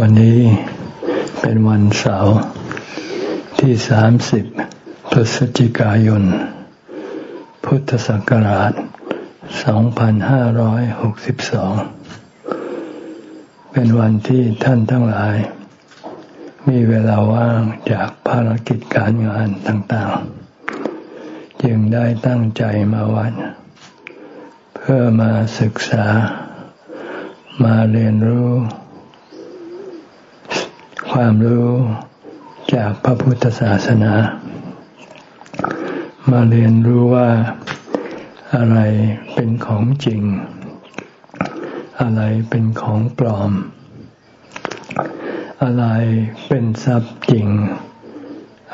วันนี้เป็นวันเสาร์ที่สามสิบพฤศจิกายน พุทธศักราชสองพันห้าร้อยหกสิบสองเป็นวันที่ท่านทั้งหลาย มีเวลาว่างจากภารกิจการงานต่างๆ จึงได้ตั้งใจมาวัดเพื่อมาศึกษามาเรียนรู้ ความรู้จากพระพุทธศาสนา มาเรียนรู้ว่าอะไรเป็นของจริง อะไรเป็นของปลอม อะไรเป็นทรัพย์จริง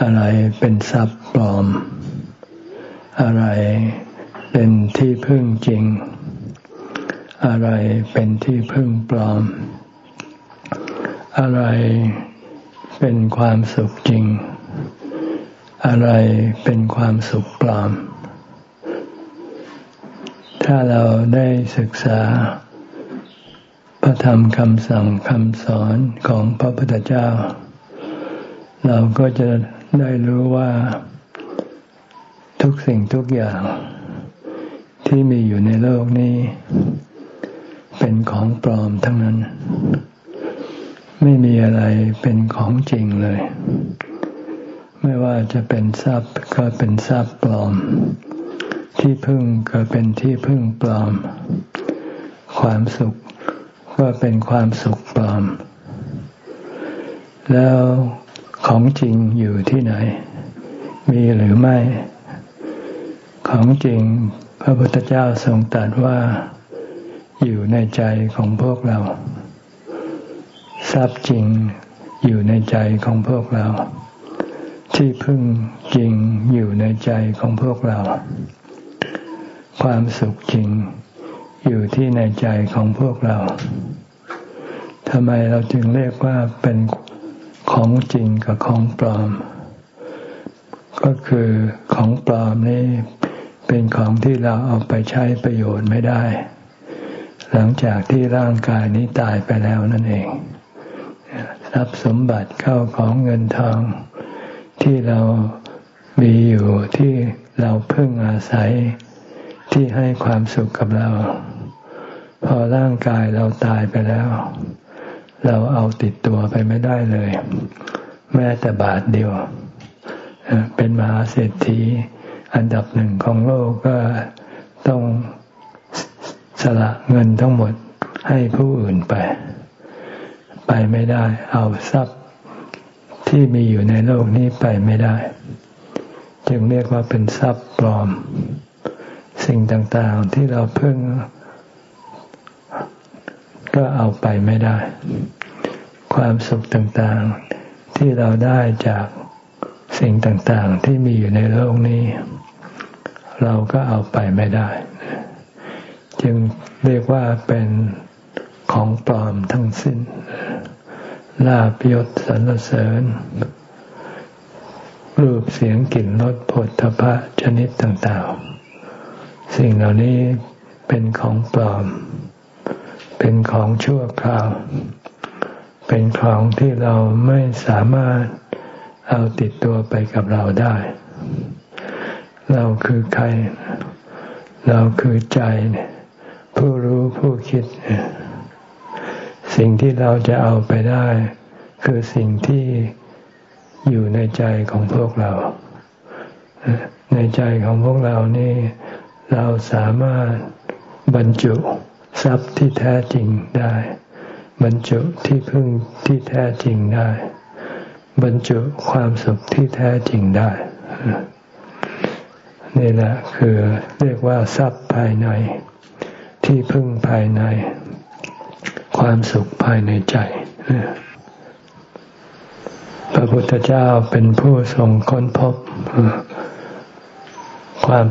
อะไรเป็นทรัพย์ปลอม อะไรเป็นที่พึ่งจริง อะไรเป็นที่พึ่งปลอม อะไร เป็นความสุขจริง อะไรเป็นความสุขปลอม ถ้าเราได้ศึกษา พระธรรมคำสั่งคำสอนของพระพุทธเจ้า เราก็จะได้รู้ว่า ทุกสิ่งทุกอย่าง ที่มีอยู่ในโลกนี้ เป็นของปลอมทั้งนั้น ไม่มีอะไรเป็นของจริงเลย ไม่ว่าจะเป็นทรัพย์ก็เป็นทรัพย์ปลอม ที่พึ่งก็เป็นที่พึ่งปลอม ความสุขก็เป็นความสุขปลอม แล้วของจริงอยู่ที่ไหน มีหรือไม่ ของจริงพระพุทธเจ้าทรงตรัสว่าอยู่ในใจของพวกเรา ทรัพย์จริงอยู่ในใจของพวกเรา ที่พึ่งจริงอยู่ในใจของพวกเรา ความสุขจริงอยู่ที่ในใจของพวกเราทำไมเราจึงเรียกว่าเป็นของจริงกับของปลอม ก็คือของปลอมนี่เป็นของที่เราเอาไปใช้ประโยชน์ไม่ได้ หลังจากที่ร่างกายนี้ตายไปแล้วนั่นเอง ทรัพย์สมบัติเข้าของเงินทอง ที่เรามีอยู่ที่เราพึ่งอาศัย ที่ให้ความสุขกับเรา พอร่างกายเราตายไปแล้ว เราเอาติดตัวไปไม่ได้เลย แม้แต่บาทเดียว เป็นมหาเศรษฐีอันดับหนึ่งของโลกก็ต้องสละเงินทั้งหมดให้ผู้อื่นไป ไปไม่ได้ เอาทรัพย์ที่มีอยู่ในโลกนี้ไปไม่ได้ จึงเรียกว่าเป็นทรัพย์ปลอม สิ่งต่างๆที่เราเพิ่ง ก็เอาไปไม่ได้ ความสุขต่างๆที่เราได้จากสิ่งต่างๆที่มีอยู่ในโลกนี้ เราก็เอาไปไม่ได้ จึงเรียกว่าเป็น ของปลอมทั้งสิ้น ลาบยศสรรเสริญ รูปเสียงกลิ่นรสผลทพะชนิดต่างๆ สิ่งเหล่านี้เป็นของปลอม เป็นของชั่วคราว เป็นของที่เราไม่สามารถเอาติดตัวไปกับเราได้ เราคือใคร เราคือใจ ผู้รู้ผู้คิด สิ่งที่เราจะเอาไปได้ คือสิ่งที่อยู่ในใจของพวกเรา ในใจของพวกเรานี่ เราสามารถบรรจุทรัพย์ที่แท้จริงได้ บรรจุที่พึ่งที่แท้จริงได้ บรรจุความสุขที่แท้จริงได้นี่แหละคือเรียกว่าทรัพย์ภายใน ที่พึ่งภายใน ความสุขภายในใจ พระพุทธเจ้าเป็นผู้ทรงค้นพบ ความ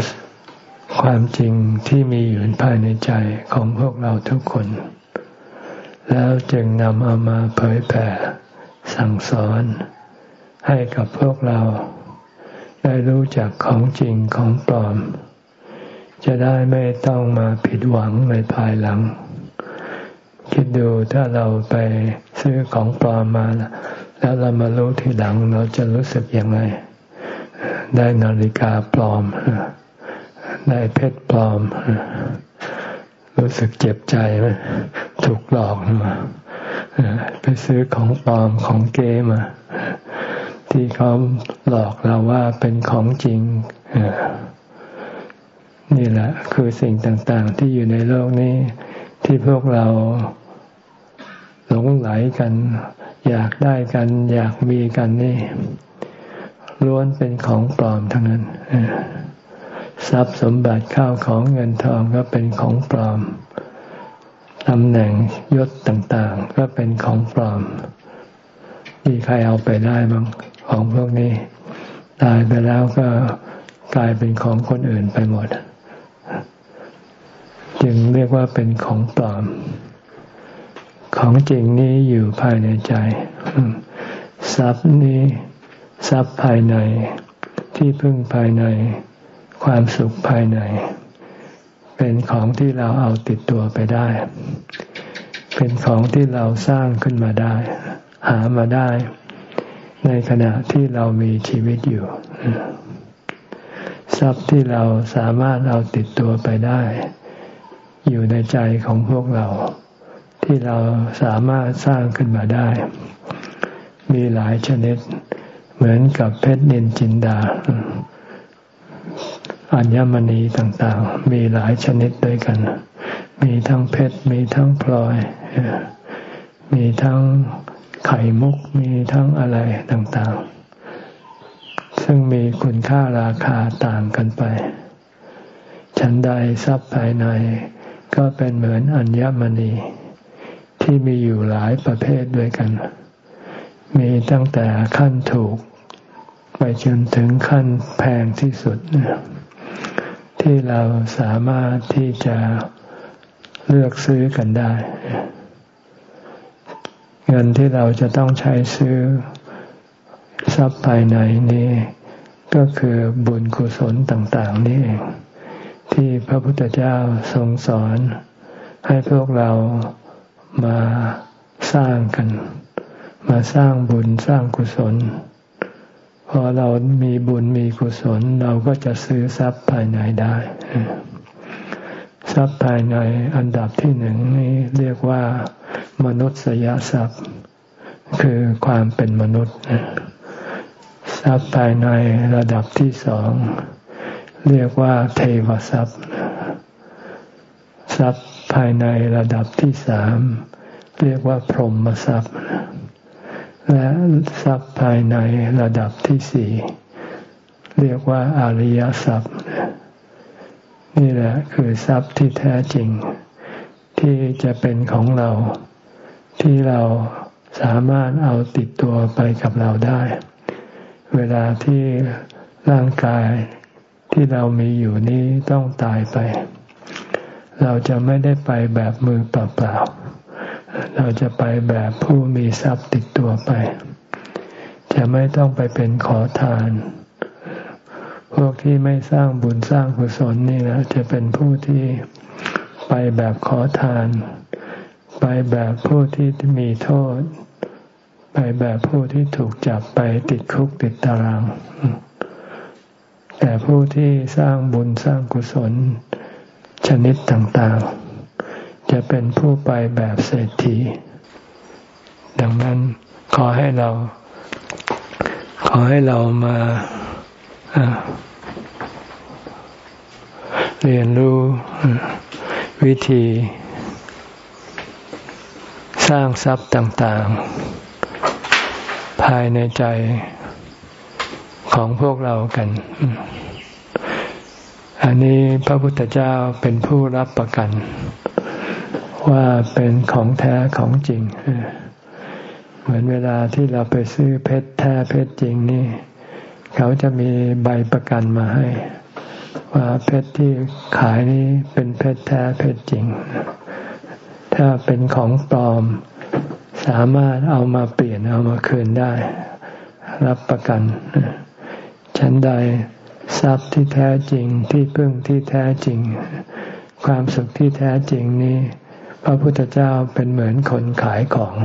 ความจริงที่มีอยู่ภายในใจของพวกเราทุกคน แล้วจึงนำเอามาเผยแผ่สั่งสอนให้กับพวกเรา ได้รู้จักของจริงของปลอม จะได้ไม่ต้องมาผิดหวังในภายหลัง คิดดูถ้าเราไปซื้อของปลอมมา แล้วเรามารู้ทีหลังเราจะรู้สึกยังไง ได้นาฬิกาปลอม ได้เพชรปลอม รู้สึกเจ็บใจไหมถูกหลอกมาไปซื้อของปลอมของเกมาที่เขาหลอกเราว่าเป็นของจริงนี่แหละ คือสิ่งต่างๆ ที่อยู่ในโลกนี้ที่พวกเรา หลงไหลกัน อยากได้กัน อยากมีกันนี่ล้วนเป็นของปลอมทั้งนั้นทรัพย์สมบัติข้าวของเงินทองก็เป็นของปลอมตำแหน่งยศต่างๆ ก็เป็นของปลอม มีใครเอาไปได้บ้างของพวกนี้ ตายไปแล้วก็กลายเป็นของคนอื่นไปหมด จึงเรียกว่าเป็นของปลอม ของจริงนี้อยู่ภายในใจ ทรัพย์นี้ทรัพย์ภายใน ที่พึ่งภายใน ความสุขภายใน เป็นของที่เราเอาติดตัวไปได้ เป็นของที่เราสร้างขึ้นมาได้ หามาได้ ในขณะที่เรามีชีวิตอยู่ ทรัพย์ที่เราสามารถเอาติดตัวไปได้ อยู่ในใจของพวกเรา ที่เราสามารถสร้างขึ้นมาได้ มีหลายชนิด เหมือนกับเพชรนินจินดา อัญมณีต่างๆ มีหลายชนิดด้วยกัน มีทั้งเพชร มีทั้งพลอย มีทั้งไข่มุก มีทั้งอะไรต่างๆซึ่งมีคุณค่าราคาต่างกันไปฉันใดทรัพย์ภายใน ก็เป็นเหมือนอัญมณี ที่มีอยู่หลายประเภทด้วยกัน มีตั้งแต่ขั้นถูก ไปจนถึงขั้นแพงที่สุด ที่เราสามารถที่จะเลือกซื้อกันได้ เงินที่เราจะต้องใช้ซื้อทรัพย์ภายในนี้ก็คือบุญกุศลต่างๆนี่เองที่พระพุทธเจ้าทรงสอนให้พวกเรา มาสร้างกัน มาสร้างบุญสร้างกุศล พอเรามีบุญมีกุศล เราก็จะซื้อทรัพย์ภายในได้ ทรัพย์ภายในอันดับที่หนึ่งนี่เรียกว่ามนุษยทรัพย์ คือความเป็นมนุษย์ ทรัพย์ภายในระดับที่สองเรียกว่าเทวทรัพย์ ทรัพย์ ภายในระดับที่สาม เรียกว่าพรหมทรัพย์ และทรัพย์ภายในระดับที่สี่เรียกว่าอริยทรัพย์ นี่แหละคือทรัพย์ที่แท้จริง ที่จะเป็นของเรา ที่เราสามารถเอาติดตัวไปกับเราได้ เวลาที่ร่างกายที่เรามีอยู่นี้ต้องตายไป เราจะไม่ได้ไปแบบมือเปล่าๆ เราจะไปแบบผู้มีทรัพย์ติดตัวไป จะไม่ต้องไปเป็นขอทาน พวกที่ไม่สร้างบุญสร้างกุศลนี่นะจะเป็นผู้ที่ไปแบบขอทาน ไปแบบผู้ที่มีโทษ ไปแบบผู้ที่ถูกจับไปติดคุกติดตาราง แต่ผู้ที่สร้างบุญสร้างกุศล ชนิดต่างๆ จะเป็นผู้ไปแบบเศรษฐี ดังนั้นขอให้เรา ขอให้เรามาเรียนรู้วิธีสร้างทรัพย์ต่างๆ ภายในใจของพวกเรากัน อันนี้พระพุทธเจ้าเป็นผู้รับประกัน ว่าเป็นของแท้ของจริง เหมือนเวลาที่เราไปซื้อเพชรแท้เพชรจริงนี่ เขาจะมีใบประกันมาให้ ว่าเพชรที่ขายนี้เป็นเพชรแท้เพชรจริง ถ้าเป็นของปลอมสามารถเอามาเปลี่ยนเอามาคืนได้ รับประกัน ชั้นใด ทรัพย์ที่แท้จริงที่พึ่งที่แท้จริง ความสุขที่แท้จริงนี้ พระพุทธเจ้าเป็นเหมือนคนขายของ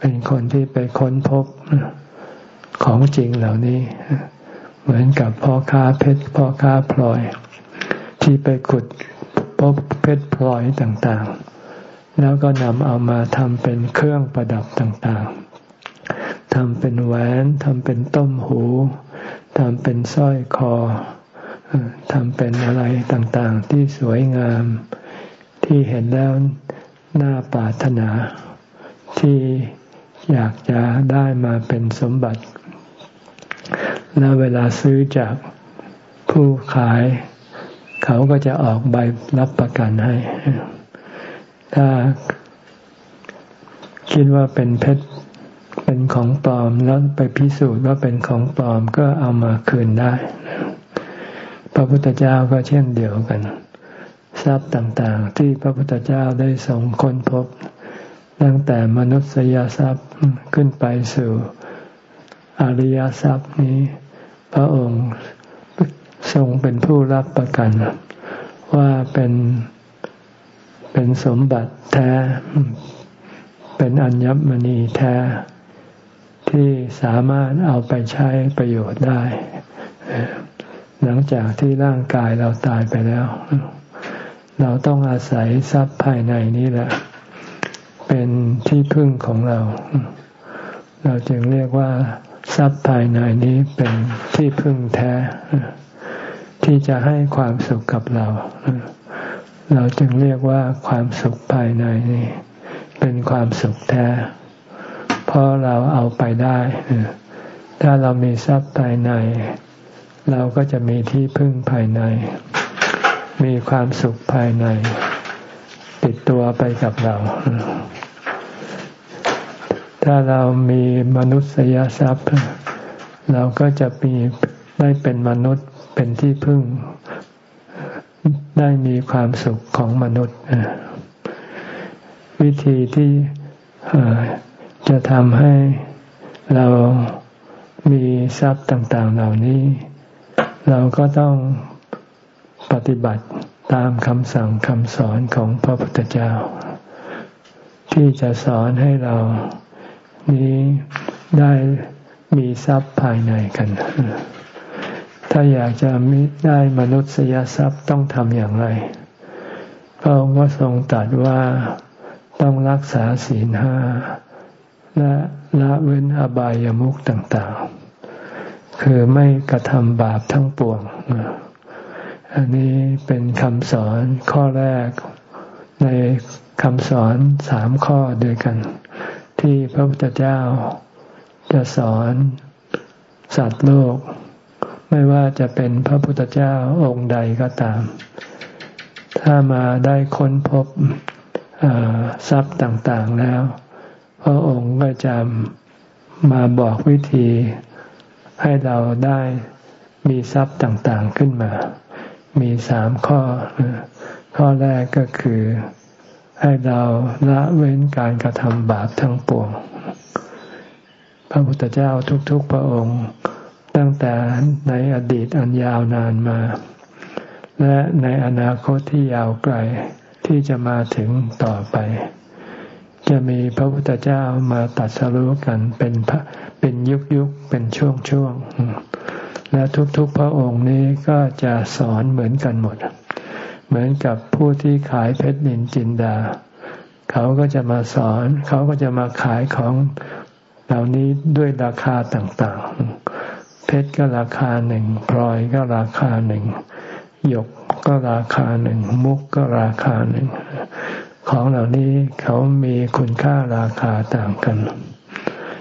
เป็นคนที่ไปค้นพบของจริงเหล่านี้ เหมือนกับพ่อค้าเพชรพ่อค้าพลอย ที่ไปขุดพบเพชรพลอยต่างๆ แล้วก็นำเอามาทำเป็นเครื่องประดับต่างๆทำเป็นแหวนทำเป็นต้มหู ทำเป็นสร้อยคอทำเป็นอะไรต่างๆ ที่สวยงาม ที่เห็นแล้วน่าปรารถนา ที่อยากจะได้มาเป็นสมบัติ แล้วเวลาซื้อจากผู้ขาย เขาก็จะออกใบรับประกันให้ ถ้าคิดว่าเป็นเพชร เป็นของปลอมแล้วไปพิสูจน์ว่าเป็นของปลอมก็เอามาคืนได้ พระพุทธเจ้าก็เช่นเดียวกัน ทรัพย์ต่างๆ ที่พระพุทธเจ้าได้ส่งค้นพบ ตั้งแต่มนุษยทรัพย์ขึ้นไปสู่อริยทรัพย์นี้ พระองค์ทรงเป็นผู้รับประกัน ว่าเป็นเป็นสมบัติแท้ เป็นอัญมณีแท้ ที่สามารถเอาไปใช้ประโยชน์ได้ หลังจากที่ร่างกายเราตายไปแล้ว เราต้องอาศัยทรัพย์ภายในนี้แหละ เป็นที่พึ่งของเรา เราจึงเรียกว่า ทรัพย์ภายในนี้เป็นที่พึ่งแท้ ที่จะให้ความสุขกับเรา เราจึงเรียกว่าความสุขภายในนี้ เป็นความสุขแท้ เพราะเราเอาไปได้ ถ้าเรามีทรัพย์ภายใน เราก็จะมีที่พึ่งภายใน มีความสุขภายใน ติดตัวไปกับเรา ถ้าเรามีมนุษยทรัพย์ เราก็จะมีได้เป็นมนุษย์เป็นที่พึ่ง ได้มีความสุขของมนุษย์ วิธีที่ จะทำให้เรามีทรัพย์ต่าง ๆ เหล่านี้ เราก็ต้องปฏิบัติตามคำสั่งคำสอนของพระพุทธเจ้า ที่จะสอนให้เรานี้ได้มีทรัพย์ภายในกัน ถ้าอยากจะมีได้มนุษยทรัพย์ต้องทำอย่างไรพระองค์ก็ทรงตรัสว่าต้องรักษาศีลห้า และละเว้นอบายามุขต่างๆ คือไม่กระทำบาปทั้งปวง อันนี้เป็นคำสอนข้อแรกในคำสอนสามข้อด้วยกัน ที่พระพุทธเจ้าจะสอนสัตว์โลก ไม่ว่าจะเป็นพระพุทธเจ้าองค์ใดก็ตาม ถ้ามาได้ค้นพบทรัพย์ต่างๆแล้ว พระองค์ก็จะมาบอกวิธีให้เราได้มีทรัพย์ต่างๆขึ้นมา มีสามข้อ ข้อแรกก็คือ ให้เราละเว้นการกระทำบาปทั้งปวง พระพุทธเจ้าทุกๆพระองค์ ตั้งแต่ในอดีตอันยาวนานมา และในอนาคตที่ยาวไกลที่จะมาถึงต่อไป จะมีพระพุทธเจ้ามาตัดสรู้กันเป็นพระเป็นยุคยุคเป็นช่วงช่วงและทุกๆพระองค์นี้ก็จะสอนเหมือนกันหมด เหมือนกับผู้ที่ขายเพชรนินจินดา เขาก็จะมาสอน เขาก็จะมาขายของเหล่านี้ด้วยราคาต่างๆ เพชรก็ราคาหนึ่งพลอยก็ราคาหนึ่งหยกก็ราคาหนึ่งมุกก็ราคาหนึ่ง ของเหล่านี้เขามีคุณค่าราคาต่างกัน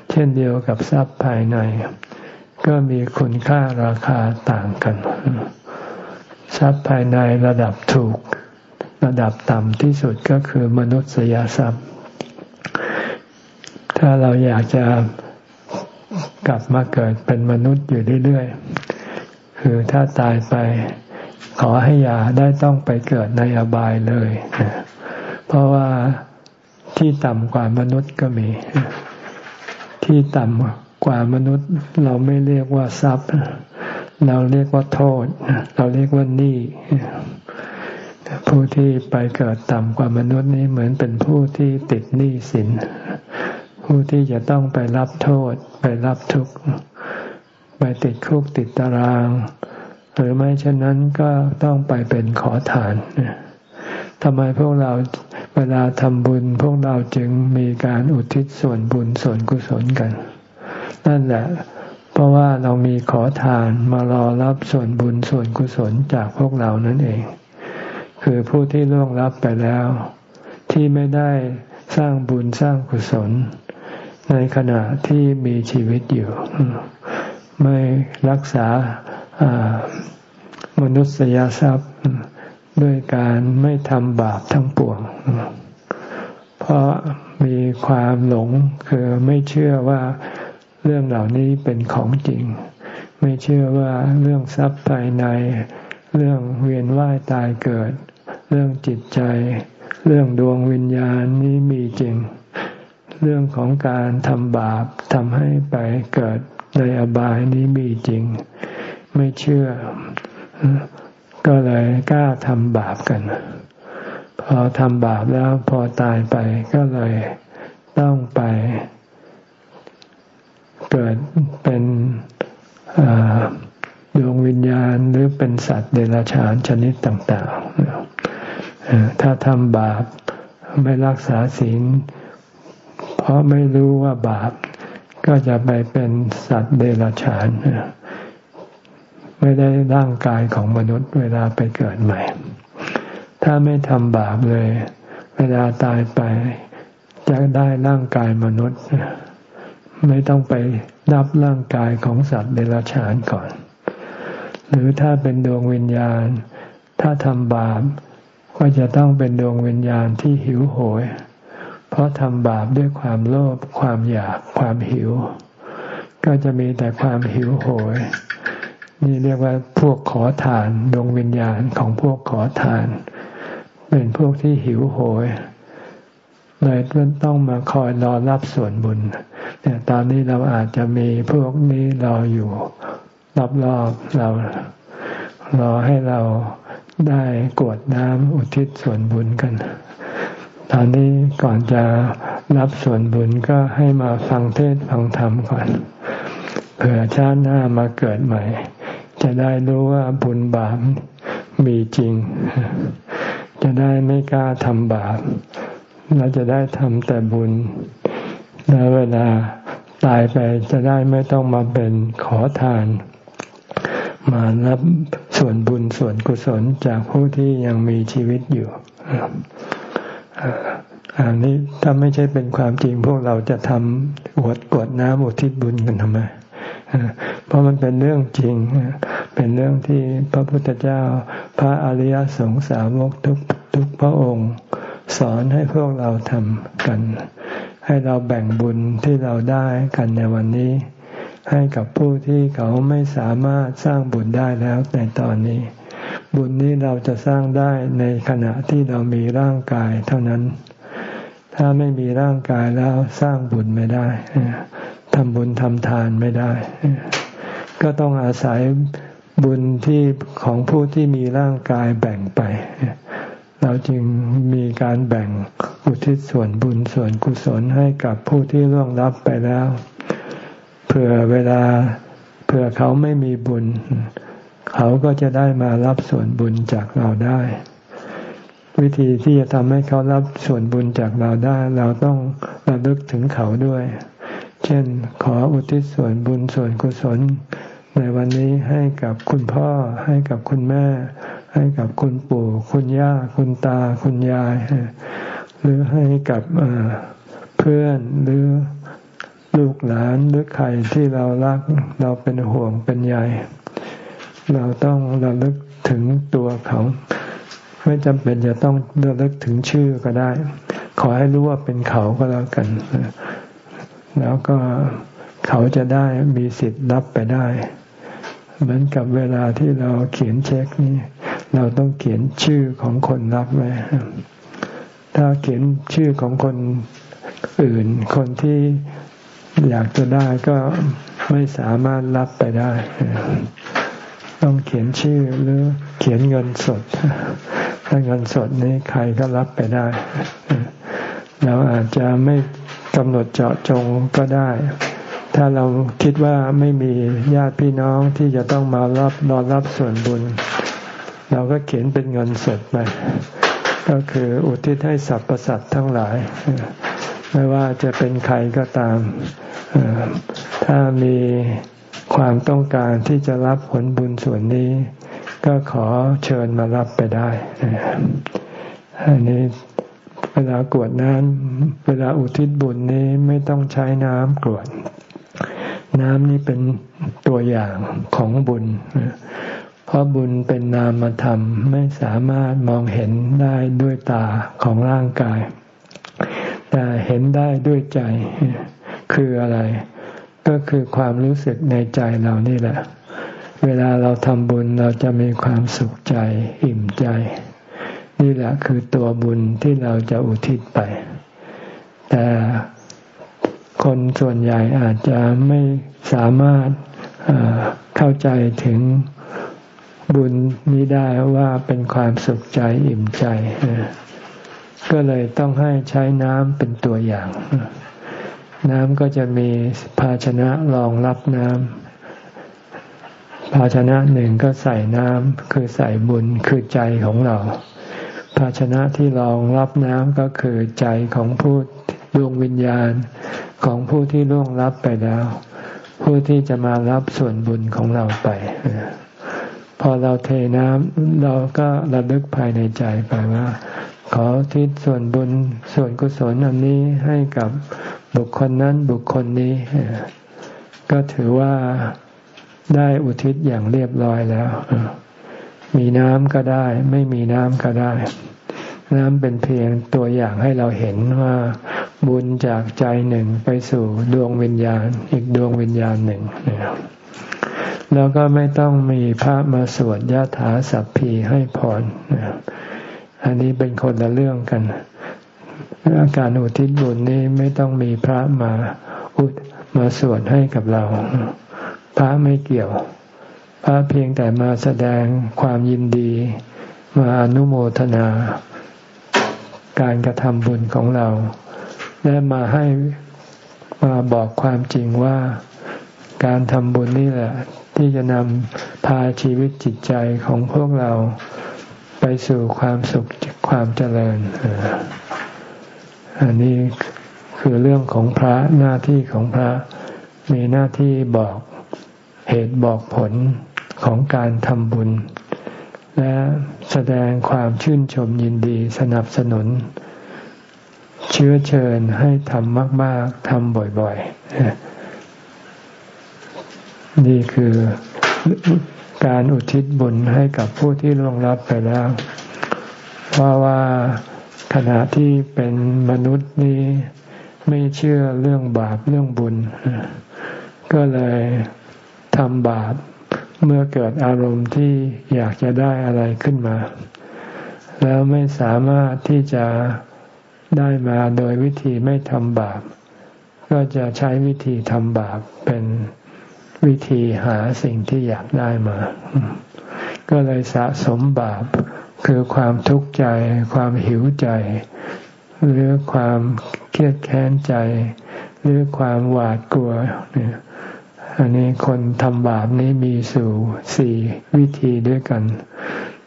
เช่นเดียวกับทรัพย์ภายใน ก็มีคุณค่าราคาต่างกัน ทรัพย์ภายในระดับถูก ระดับต่ำที่สุดก็คือมนุษยทรัพย์ ถ้าเราอยากจะกลับมาเกิดเป็นมนุษย์อยู่เรื่อยๆ คือถ้าตายไปขอให้อย่าได้ต้องไปเกิดในอบายเลย เพราะว่าที่ต่ำกว่ามนุษย์ก็มี ที่ต่ำกว่ามนุษย์ เราไม่เรียกว่าทรัพย์ เราเรียกว่าโทษ เราเรียกว่าหนี้ผู้ที่ไปเกิดต่ำกว่ามนุษย์นี้เหมือนเป็นผู้ที่ติดหนี้สินผผู้ที่จะต้องไปรับโทษ ไปรับทุกข์ไปติดคุกติดตาราง หรือไม่เช่นนั้นก็ต้องไปเป็นขอทาน ทำไมพวกเราเวลาทำบุญ พวกเราจึงมีการอุทิศส่วนบุญส่วนกุศลกัน นั่นแหละ เพราะว่าเรามีขอทานมารอรับส่วนบุญส่วนกุศลจากพวกเรานั่นเอง คือผู้ที่ล่วงรับไปแล้ว ที่ไม่ได้สร้างบุญสร้างกุศล ในขณะที่มีชีวิตอยู่ ไม่รักษามนุษยทรัพย์ ด้วยการไม่ทำบาปทั้งปวง เพราะมีความหลงคือไม่เชื่อว่าเรื่องเหล่านี้เป็นของจริง ไม่เชื่อว่าเรื่องทรัพย์ภายใน เรื่องเวียนว่ายตายเกิด เรื่องจิตใจ เรื่องดวงวิญญาณนี้มีจริง เรื่องของการทำบาปทำให้ไปเกิดในอบายนี้มีจริง ไม่เชื่อ ก็เลยกล้าทำบาปกัน พอทำบาปแล้วพอตายไปก็เลยต้องไปเกิดเป็นดวงวิญญาณหรือเป็นสัตว์เดรัจฉานชนิดต่างๆ ถ้าทำบาปไม่รักษาศีล เพราะไม่รู้ว่าบาปก็จะไปเป็นสัตว์เดรัจฉาน ไม่ได้ร่างกายของมนุษย์เวลาไปเกิดใหม่ ถ้าไม่ทำบาปเลย เวลาตายไปจะได้ร่างกายมนุษย์ ไม่ต้องไปรับร่างกายของสัตว์เดรัจฉานก่อน หรือถ้าเป็นดวงวิญญาณ ถ้าทำบาปก็จะต้องเป็นดวงวิญญาณที่หิวโหย เพราะทำบาปด้วยความโลภความอยากความหิว ก็จะมีแต่ความหิวโหย นี่เรียกว่าพวกขอทานดวงวิญญาณของพวกขอทาน เป็นพวกที่หิวโหยเลยต้องมาคอยรอรับส่วนบุญเนี่ยตอนนี้เราอาจจะมีพวกนี้รออยู่รอบๆเรา รอให้เราได้กวดน้ำอุทิศส่วนบุญกัน ตอนนี้ก่อนจะรับส่วนบุญก็ให้มาฟังเทศฟังธรรมก่อนเผื่อชาติหน้ามาเกิดใหม่ จะได้รู้ว่าบุญบาปมีจริง จะได้ไม่กล้าทำบาปเราจะได้ทำแต่บุญ แล้วเวลาตายไปจะได้ไม่ต้องมาเป็นขอทาน มารับส่วนบุญส่วนกุศลจากผู้ที่ยังมีชีวิตอยู่อันนี้ถ้าไม่ใช่เป็นความจริงพวกเราจะทำอวดกวดน้ำอุทิศบุญกันทำไม เพราะมันเป็นเรื่องจริง เป็นเรื่องที่พระพุทธเจ้า พระอริยสงสาวกทุกทุกพระองค์ สอนให้พวกเราทำกัน ให้เราแบ่งบุญที่เราได้กันในวันนี้ ให้กับผู้ที่เขาไม่สามารถสร้างบุญได้แล้วในตอนนี้ บุญนี้เราจะสร้างได้ในขณะที่เรามีร่างกายเท่านั้นถ้าไม่มีร่างกายแล้วสร้างบุญไม่ได้ ทำบุญทำทานไม่ได้ ก็ต้องอาศัยบุญที่ของผู้ที่มีร่างกายแบ่งไป เราจึงมีการแบ่งอุทิศส่วนบุญส่วนกุศลให้กับผู้ที่ร่วงรับไปแล้ว เผื่อเวลาเผื่อเขาไม่มีบุญ เขาก็จะได้มารับส่วนบุญจากเราได้ วิธีที่จะทำให้เขารับส่วนบุญจากเราได้ เราต้องระลึกถึงเขาด้วย เช่น ขออุทิศส่วนบุญส่วนกุศล ในวันนี้ให้กับคุณพ่อ ให้กับคุณแม่ ให้กับคุณปู่ คุณย่า คุณตา คุณยาย หรือให้กับเพื่อนหรือลูกหลานหรือใครที่เรารักเราเป็นห่วงเป็นใยเราต้องระลึกถึงตัวเขา ไม่จำเป็นจะต้องระลึกถึงชื่อก็ได้ ขอให้รู้ว่าเป็นเขาก็แล้วกัน แล้วก็เขาจะได้มีสิทธิ์รับไปได้ เหมือนกับเวลาที่เราเขียนเช็คนี่เราต้องเขียนชื่อของคนรับไว้ถ้าเขียนชื่อของคนอื่น คนที่อยากจะได้ก็ไม่สามารถรับไปได้ ต้องเขียนชื่อหรือเขียนเงินสด ถ้าเงินสดนี้ใครก็รับไปได้ เราอาจจะไม่ กำหนดเจาะจงก็ได้ ถ้าเราคิดว่าไม่มีญาติพี่น้องที่จะต้องมารับรอรับส่วนบุญ เราก็เขียนเป็นเงินสดไป ก็คืออุทิศให้สรรพสัตว์ทั้งหลาย ไม่ว่าจะเป็นใครก็ตาม ถ้ามีความต้องการที่จะรับผลบุญส่วนนี้ ก็ขอเชิญมารับไปได้อันนี้ ลากรวดน้ำเวลาอุทิศบุญนี้ไม่ต้องใช้น้ำกรวด น้ำนี้เป็นตัวอย่างของบุญ เพราะบุญเป็นนามธรรมไม่สามารถมองเห็นได้ด้วยตาของร่างกาย แต่เห็นได้ด้วยใจคืออะไร ก็คือความรู้สึกในใจเรานี่แหละ เวลาเราทำบุญเราจะมีความสุขใจอิ่มใจ นี่แหละคือตัวบุญที่เราจะอุทิศไป แต่คนส่วนใหญ่อาจจะไม่สามารถเข้าใจถึงบุญนี้ได้ว่าเป็นความสุขใจอิ่มใจ ก็เลยต้องให้ใช้น้ำเป็นตัวอย่าง น้ำก็จะมีภาชนะรองรับน้ำภาชนะหนึ่งก็ใส่น้ำคือใส่บุญคือใจของเรา ภาชนะที่รองรับน้ำก็คือใจของผู้ดวงวิญญาณของผู้ที่ล่วงลับไปแล้ว ผู้ที่จะมารับส่วนบุญของเราไป พอเราเทน้ำเราก็ระลึกภายในใจไปว่า ขอทิศส่วนบุญส่วนกุศลอันนี้ให้กับบุคคลนั้นบุคคลนี้ ก็ถือว่าได้อุทิศอย่างเรียบร้อยแล้ว มีน้ำก็ได้ ไม่มีน้ำก็ได้ น้ำเป็นเพียงตัวอย่างให้เราเห็นว่าบุญจากใจหนึ่งไปสู่ดวงวิญญาณ อีกดวงวิญญาณหนึ่งแล้วก็ไม่ต้องมีพระมาสวดยะถาสัพพีให้พรอันนี้เป็นคนละเรื่องกันอาการอุทิศบุญนี้ไม่ต้องมีพระมาอุดมาสวดให้กับเรา พระไม่เกี่ยว พระเพียงแต่มาแสดงความยินดี มาอนุโมทนา การกระทำบุญของเรา และมาให้มาบอกความจริงว่าการทำบุญนี่แหละ ที่จะนำพาชีวิตจิตใจของพวกเราไปสู่ความสุขความเจริญ อันนี้คือเรื่องของพระหน้าที่ของพระมีหน้าที่บอกเหตุบอกผล ของการทำบุญ และแสดงความชื่นชมยินดีสนับสนุน เชื้อเชิญให้ทำมาก ๆทำบ่อยๆ นี่คือการอุทิศบุญให้กับผู้ที่ล่วงลับไปแล้ว เพราะว่าขณะที่เป็นมนุษย์นี้ไม่เชื่อเรื่องบาปเรื่องบุญ ก็เลยทำบาป เมื่อเกิดอารมณ์ที่อยากจะได้อะไรขึ้นมา แล้วไม่สามารถที่จะได้มาโดยวิธีไม่ทำบาป ก็จะใช้วิธีทำบาปเป็นวิธีหาสิ่งที่อยากได้มา ก็เลยสะสมบาปคือความทุกข์ใจ ความหิวใจ หรือความเครียดแค้นใจ หรือความหวาดกลัวเนี่ย อันนี้คนทำบาปนี้มีสู่สี่วิธีด้วยกัน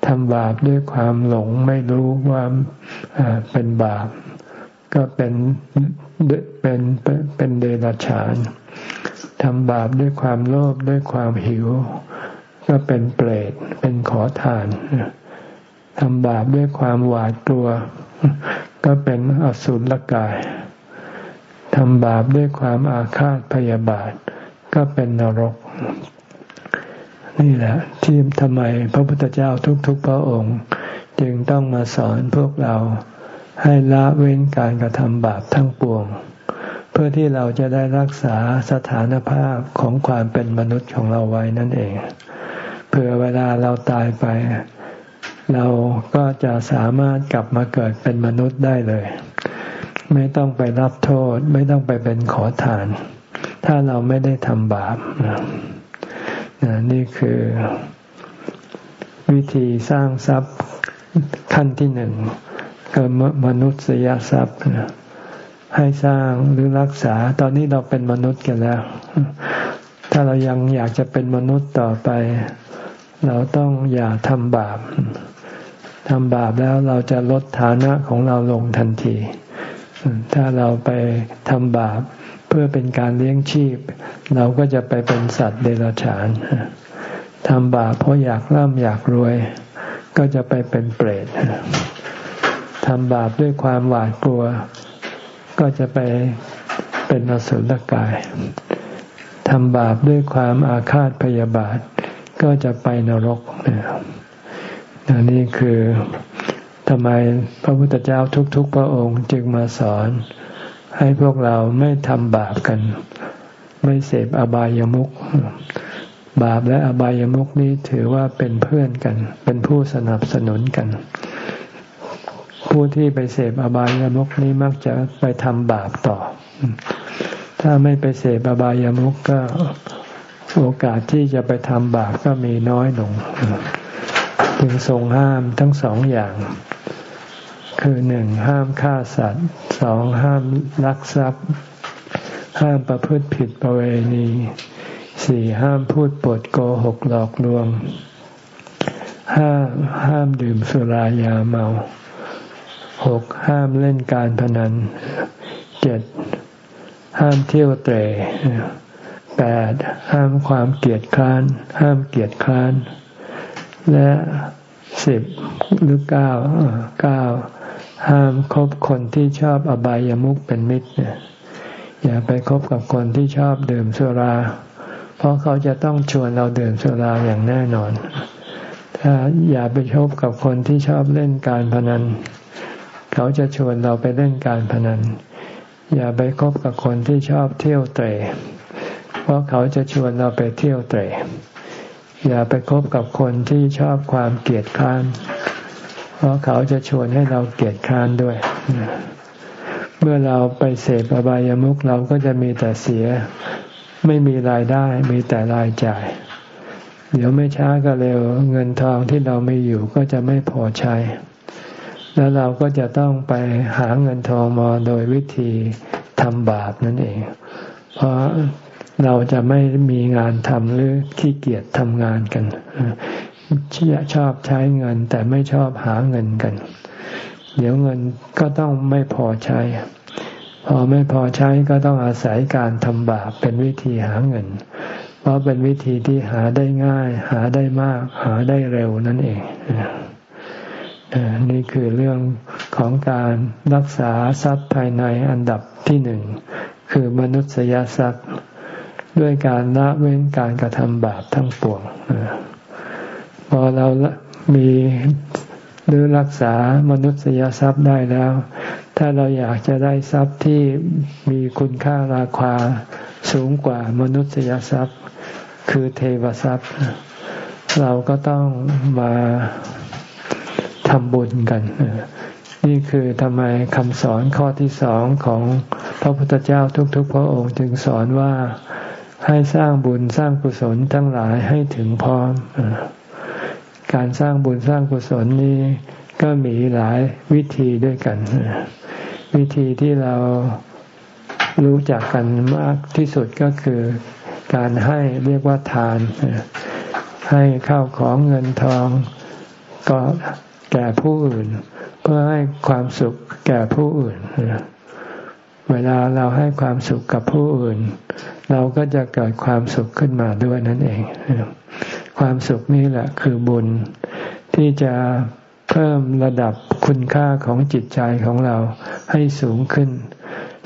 ทำบาปด้วยความหลงไม่รู้ว่าเป็นบาป ก็เป็นเป็นเป็นเดรัจฉานทำบาปด้วยความโลภด้วยความหิว ก็เป็นเปรตเป็นขอทานทำบาปด้วยความหวาดกลัว ก็เป็นอสุรกายทำบาปด้วยความอาฆาตพยาบาท ก็เป็นนรก นี่แหละ ที่ทำไมพระพุทธเจ้าทุกๆพระองค์ จึงต้องมาสอนพวกเราให้ละเว้นการกระทำบาปทั้งปวง เพื่อที่เราจะได้รักษาสถานภาพของความเป็นมนุษย์ของเราไว้นั่นเองเผื่อเวลาเราตายไป เราก็จะสามารถกลับมาเกิดเป็นมนุษย์ได้เลย ไม่ต้องไปรับโทษ ไม่ต้องไปเป็นขอทาน ถ้าเราไม่ได้ทำบาปนี่คือวิธีสร้างทรัพย์ขั้นที่หนึ่งคือมนุษยทรัพย์ให้สร้างหรือรักษา ตอนนี้เราเป็นมนุษย์กันแล้ว ถ้าเรายังอยากจะเป็นมนุษย์ต่อไป เราต้องอย่าทำบาปทำบาปแล้วเราจะลดฐานะของเราลงทันที ถ้าเราไปทำบาป พื่อเป็นการเลี้ยงชีพ เราก็จะไปเป็นสัตว์เดรัจฉานทำบาปเพราะอยากร่ำอยากรวย ก็จะไปเป็นเปรตทำบาปด้วยความหวาดกลัว ก็จะไปเป็นอสุรกายทำบาปด้วยความอาฆาตพยาบาท ก็จะไปนรกนี่คือทำไมพระพุทธเจ้าทุก ๆ พระองค์จึงมาสอน ให้พวกเราไม่ทำบาปกัน ไม่เสพอบายามุขบาปและอบายามุขนี้ถือว่าเป็นเพื่อนกัน เป็นผู้สนับสนุนกัน ผู้ที่ไปเสพอบายามุขนี้มักจะไปทำบาปต่อ ถ้าไม่ไปเสพอบายามุขก็โอกาสที่จะไปทำบาปก็มีน้อยลง จึงทรงห้ามทั้งสองอย่าง คือหนึ่งห้ามฆ่าสัตว์สองห้ามลักทรัพย์ ห้ามประพฤติผิดประเวณีสี่ห้ามพูดปดโกหกหลอกลวงห้าห้ามดื่มสุรายาเมาหกห้ามเล่นการพนันเจ็ดห้ามเที่ยวเตะแปดห้ามความเกลียดคร้าน ห้ามเกลียดคร้าน และสิบหรือเก้าเก้า ห้ามคบคนที่ชอบอบายามุขเป็นมิตรเนี่ยอย่าไปคบกับคนที่ชอบดื่มสุรา เพราะเขาจะต้องชวนเราดื่มสุราอย่างแน่นอน ถ้าอย่าไปคบกับคนที่ชอบเล่นการพนัน เขาจะชวนเราไปเล่นการพนัน อย่าไปคบกับคนที่ชอบเที่ยวเตะเพราะเขาจะชวนเราไปเที่ยวเตะอย่าไปคบกับคนที่ชอบความเกลียดค้าน เพราะเขาจะชวนให้เราเกลียดค้านด้วย เมื่อเราไปเสพอบายามุขเราก็จะมีแต่เสีย ไม่มีรายได้ มีแต่รายจ่าย เดี๋ยวไม่ช้าก็เร็ว เงินทองที่เราไม่อยู่ก็จะไม่พอใช้ แล้วเราก็จะต้องไปหาเงินทองมาโดยวิธีทำบาปนั่นเอง เพราะเราจะไม่มีงานทำหรือขี้เกียจทำงานกัน ชอบใช้เงิน แต่ไม่ชอบหาเงินกัน เดี๋ยวเงินก็ต้องไม่พอใช้ พอไม่พอใช้ก็ต้องอาศัยการทำบาปเป็นวิธีหาเงิน เพราะเป็นวิธีที่หาได้ง่าย หาได้มาก หาได้เร็วนั่นเองนี่คือเรื่องของการรักษาทรัพย์ภายในอันดับที่หนึ่งคือมนุษยทรัพย์ด้วยการละเว้นการกระทำบาปทั้งปวง พอเรามีหรือรักษามนุษยทรัพย์ได้แล้ว ถ้าเราอยากจะได้ทรัพย์ที่มีคุณค่าราคาสูงกว่ามนุษยทรัพย์ คือเทวทรัพย์ เราก็ต้องมาทำบุญกัน นี่คือทำไมคำสอนข้อที่สองของพระพุทธเจ้าทุกๆ พระองค์จึงสอนว่าให้สร้างบุญสร้างกุศลทั้งหลายให้ถึงพร้อม การสร้างบุญสร้างกุศลนี้ก็มีหลายวิธีด้วยกัน วิธีที่เรารู้จักกันมากที่สุดก็คือการให้เรียกว่าทาน ให้ข้าวของเงินทองก็แก่ผู้อื่น เพื่อให้ความสุขแก่ผู้อื่น เวลาเราให้ความสุขกับผู้อื่น เราก็จะเกิดความสุขขึ้นมาด้วยนั่นเอง ความสุขนี่แหละคือบุญ ที่จะเพิ่มระดับคุณค่าของจิตใจของเราให้สูงขึ้น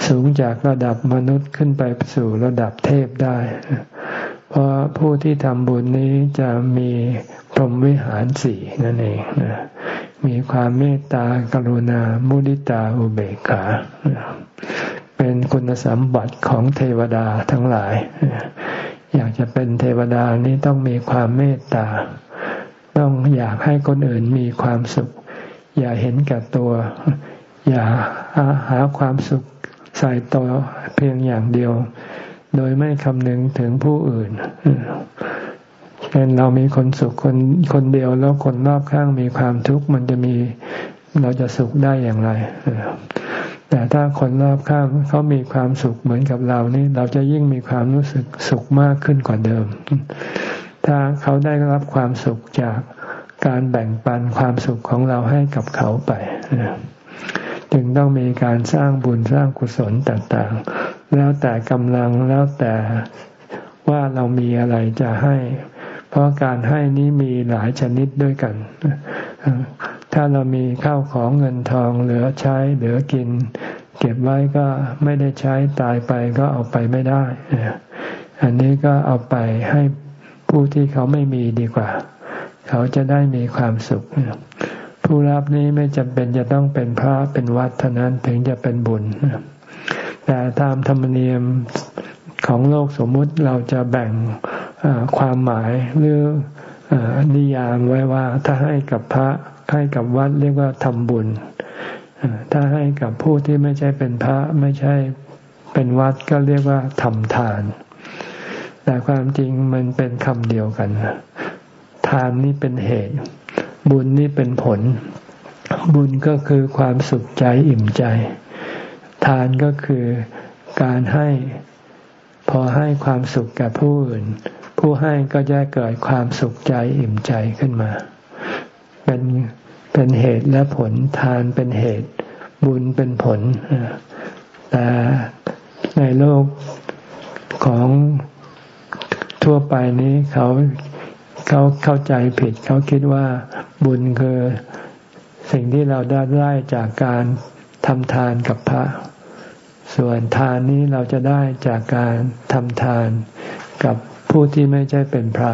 สูงจากระดับมนุษย์ขึ้นไปสู่ระดับเทพได้ เพราะผู้ที่ทำบุญนี้จะมีพรหมวิหารสี่นั่นเองมีความเมตตากรุณา มุดิตาอุเบกขา เป็นคุณสมบัติของเทวดาทั้งหลาย อยากจะเป็นเทวดานี้ต้องมีความเมตตา ต้องอยากให้คนอื่นมีความสุข อย่าเห็นแก่ตัว อย่าหาความสุขใส่ตัวเพียงอย่างเดียว โดยไม่คำนึงถึงผู้อื่นเช่นเรามีคนสุขคนคนเดียวแล้วคนรอบข้างมีความทุกข์มันจะมีเราจะสุขได้อย่างไร แต่ถ้าคนรอบข้างเขามีความสุขเหมือนกับเรานี่เราจะยิ่งมีความรู้สึกสุขมากขึ้นกว่าเดิม ถ้าเขาได้รับความสุขจากการแบ่งปันความสุขของเราให้กับเขาไปจึงต้องมีการสร้างบุญสร้างกุศลต่างๆ แล้วแต่กำลังแล้วแต่ว่าเรามีอะไรจะให้ เพราะการให้นี้มีหลายชนิดด้วยกัน ถ้าเรามีข้าวของเงินทองเหลือใช้เหลือกิน เก็บไว้ก็ไม่ได้ใช้ตายไปก็เอาไปไม่ได้ อันนี้ก็เอาไปให้ผู้ที่เขาไม่มีดีกว่า เขาจะได้มีความสุข ผู้รับนี้ไม่จำเป็นจะต้องเป็นพระเป็นวัดเท่านั้นถึงจะเป็นบุญ แต่ตามธรรมเนียมของโลกสมมุติเราจะแบ่งความหมายหรือนิยามไว้ว่าถ้าให้กับพระ ให้กับวัดเรียกว่าทำบุญ ถ้าให้กับผู้ที่ไม่ใช่เป็นพระไม่ใช่เป็นวัดก็เรียกว่าทำทาน แต่ความจริงมันเป็นคำเดียวกัน ทานนี่เป็นเหตุ บุญนี่เป็นผล บุญก็คือความสุขใจอิ่มใจ ทานก็คือการให้พอให้ความสุขแกับผู้อื่น ผู้ให้ก็จะเกิดความสุขใจอิ่มใจขึ้นมา เป็นเป็นเหตุและผลทานเป็นเหตุบุญเป็นผลแต่ในโลกของทั่วไปนี้เขาเขาเข้าใจผิด เขาคิดว่าบุญคือสิ่งที่เราได้ได้จากการทำทานกับพระ ส่วนทานนี้เราจะได้จากการทำทานกับผู้ที่ไม่ใช่เป็นพระ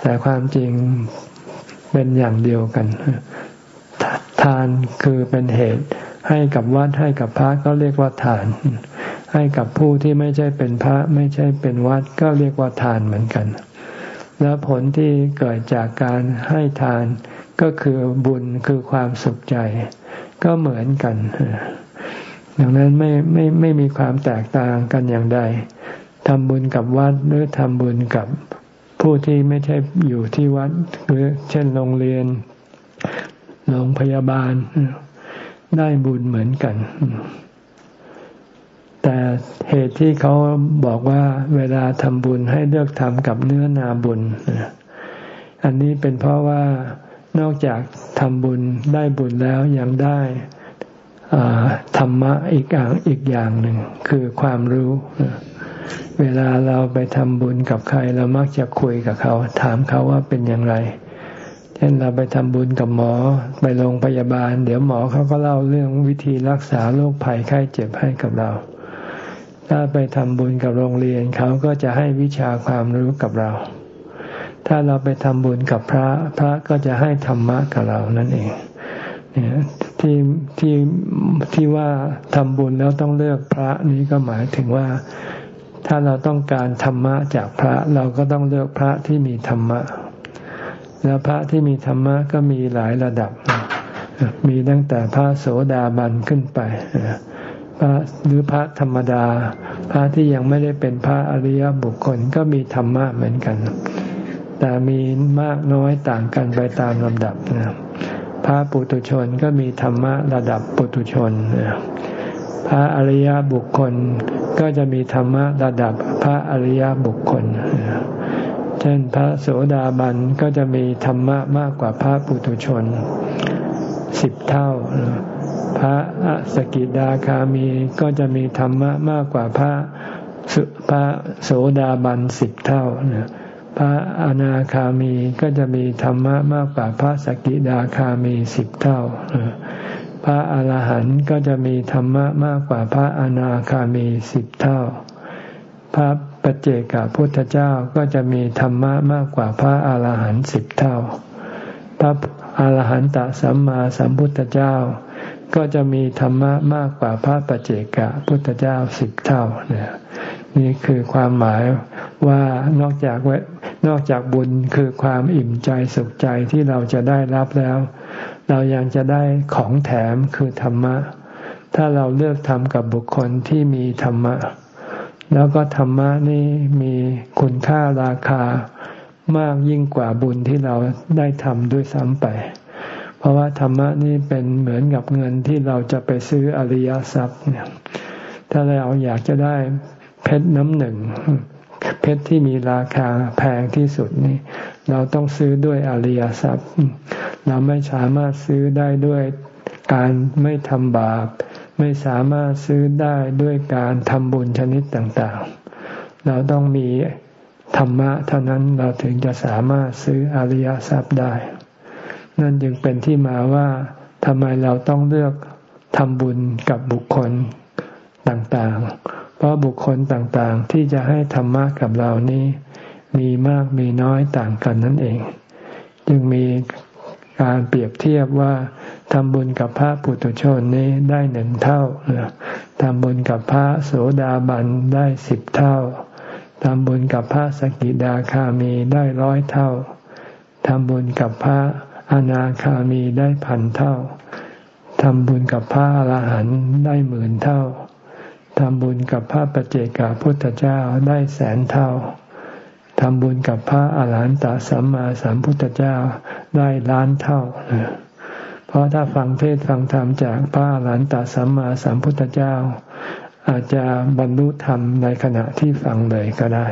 แต่ความจริง เป็นอย่างเดียวกัน ทานคือเป็นเหตุ ให้กับวัดให้กับพระก็เรียกว่าทาน ให้กับผู้ที่ไม่ใช่เป็นพระไม่ใช่เป็นวัดก็เรียกว่าทานเหมือนกัน แล้วผลที่เกิดจากการให้ทานก็คือบุญคือความสุขใจ ก็เหมือนกัน ดังนั้นไม่ไม่ไม่มีความแตกต่างกันอย่างใดทำบุญกับวัดหรือทำบุญกับ ผู้ที่ไม่ใช่อยู่ที่วัดหรือเช่นโรงเรียน โรงพยาบาล ได้บุญเหมือนกัน แต่เหตุที่เขาบอกว่าเวลาทำบุญให้เลือกทำกับเนื้อนาบุญ อันนี้เป็นเพราะว่านอกจากทำบุญได้บุญแล้วยังได้ธรรมะอีกอย่างอีกอย่างหนึ่งคือความรู้ เวลาเราไปทำบุญกับใคร เรามักจะคุยกับเขา ถามเขาว่าเป็นอย่างไร เช่นเราไปทำบุญกับหมอไปโรงพยาบาล เดี๋ยวหมอเขาก็เล่าเรื่องวิธีรักษาโรคภัยไข้เจ็บให้กับเรา ถ้าไปทำบุญกับโรงเรียนเขาก็จะให้วิชาความรู้กับเรา ถ้าเราไปทำบุญกับพระ พระก็จะให้ธรรมะกับเรานั่นเองที่ที่ที่ว่าทำบุญแล้วต้องเลือกพระนี้ก็หมายถึงว่า ถ้าเราต้องการธรรมะจากพระเราก็ต้องเลือกพระที่มีธรรมะ แล้วพระที่มีธรรมะก็มีหลายระดับ มีตั้งแต่พระโสดาบันขึ้นไปพระหรือพระธรรมดา พระที่ยังไม่ได้เป็นพระอริยบุคคลก็มีธรรมะเหมือนกัน แต่มีมากน้อยต่างกันไปตามลำดับนะพระปุตุชนก็มีธรรมะระดับปุตุชน พระอริยบุคคล ก็จะมีธรรมะระดับพระอริยบุคคล เช่นพระโสดาบันก็จะมีธรรมะมากกว่าพระปุตุชนสิบเท่า พระสกิดาคามีก็จะมีธรรมะมากกว่าพระพระโสดาบันสิบเท่า พระอนาคามีก็จะมีธรรมะมากกว่าพระสกิดาคามีสิบเท่า พระอาหารหันต์ก็จะมีธรรมะมากกว่าพระอนาคามีสิบเท่า พระปัจเจกพุทธเจ้าก็จะมีธรรมะมากกว่าพระอาหารหันต์สิบเท่า พระอาหารหันตสัมมาสัมพุทธเจ้า ก็จะมีธรรมะมากกว่าพระปัจเจกพุทธเจ้าสิบเท่าเนี่ยนี่คือความหมายว่านอกจากนอกจากบุญคือความอิ่มใจสุขใจที่เราจะได้รับแล้ว เรายังจะได้ของแถมคือธรรมะ ถ้าเราเลือกทำกับบุคคลที่มีธรรมะ แล้วก็ธรรมะนี่มีคุณค่าราคามากยิ่งกว่าบุญที่เราได้ทำด้วยซ้ำไป เพราะว่าธรรมะนี่เป็นเหมือนกับเงินที่เราจะไปซื้ออริยทรัพย์เนี่ยถ้าเราอยากจะได้เพชรน้ำหนึ่ง เพชรที่มีราคาแพงที่สุดนี่ เราต้องซื้อด้วยอริยทรัพย์ เราไม่สามารถซื้อได้ด้วยการไม่ทำบาป ไม่สามารถซื้อได้ด้วยการทำบุญชนิดต่างๆ เราต้องมีธรรมะเท่านั้นเราถึงจะสามารถซื้ออริยทรัพย์ได้ นั่นจึงเป็นที่มาว่าทำไมเราต้องเลือกทำบุญกับบุคคลต่างๆ เพราะบุคคลต่างๆ ที่จะให้ธรรมะกับเรานี้ มีมากมีน้อยต่างกันนั่นเอง จึงมีการเปรียบเทียบว่าทำบุญกับพระปุถุชนนี้ได้หนึ่งเท่าทำบุญกับพระโสดาบันได้สิบเท่าทำบุญกับพระสกิดาคามีได้ร้อยเท่าทำบุญกับพระอนาคามีได้พันเท่าทำบุญกับพระอรหันต์ได้หมื่นเท่า ทำบุญกับพระปเจกาพุทธเจ้าได้แสนเท่าทำบุญกับพระอาหารหันตสัมมาสัมพุทธเจ้าได้ล้านเท่า เพราะถ้าฟังเทศฟังธรรมจากพระอาหารหันตสัมมาสัมพุทธเจ้า อาจจะบรรลุธรรมในขณะที่ฟังเลยก็ได้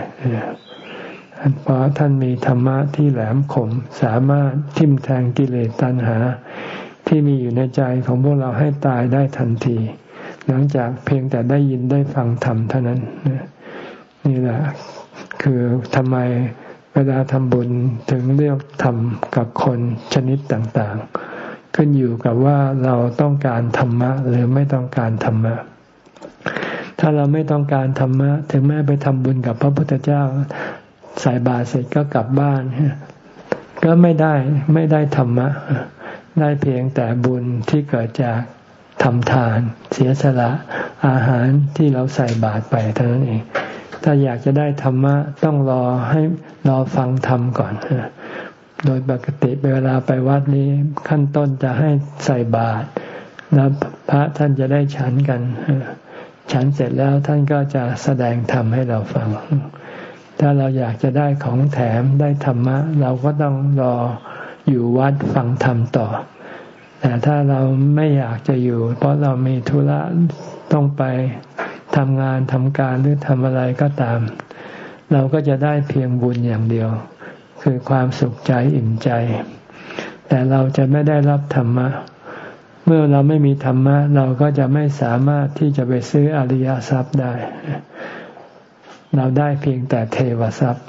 เพราะท่านมีธรรมะที่แหลมคมสามารถทิ่มแทงกิเลสตัณหา ที่มีอยู่ในใจของพวกเราให้ตายได้ทันที หลังจากเพียงแต่ได้ยินได้ฟังธรรมเท่านั้นนี่แหละ คือทำไมเวลาทำบุญถึงเลือกทำกับคนชนิดต่างๆ ขึ้นอยู่กับว่าเราต้องการธรรมะ หรือไม่ต้องการธรรมะ ถ้าเราไม่ต้องการธรรมะ ถึงแม้ไปทำบุญกับพระพุทธเจ้าใส่บาตรเสร็จก็กลับบ้าน ก็ไม่ได้ไม่ได้ธรรมะ ได้เพียงแต่บุญที่เกิดจาก ทำทานเสียสละอาหารที่เราใส่บาตรไปเท่านั้นเอง ถ้าอยากจะได้ธรรมะต้องรอให้รอฟังธรรมก่อนโดยปกติเวลาไปวัดนี้ขั้นต้นจะให้ใส่บาตรแล้วพระท่านจะได้ฉันกัน ฉันเสร็จแล้วท่านก็จะแสดงธรรมให้เราฟัง ถ้าเราอยากจะได้ของแถมได้ธรรมะ เราก็ต้องรออยู่วัดฟังธรรมต่อ แต่ถ้าเราไม่อยากจะอยู่ เพราะเรามีธุระต้องไปทำงานทำการหรือทำอะไรก็ตาม เราก็จะได้เพียงบุญอย่างเดียว คือความสุขใจอิ่มใจ แต่เราจะไม่ได้รับธรรมะ เมื่อเราไม่มีธรรมะ เราก็จะไม่สามารถที่จะไปซื้ออริยทรัพย์ได้ เราได้เพียงแต่เทวทรัพย์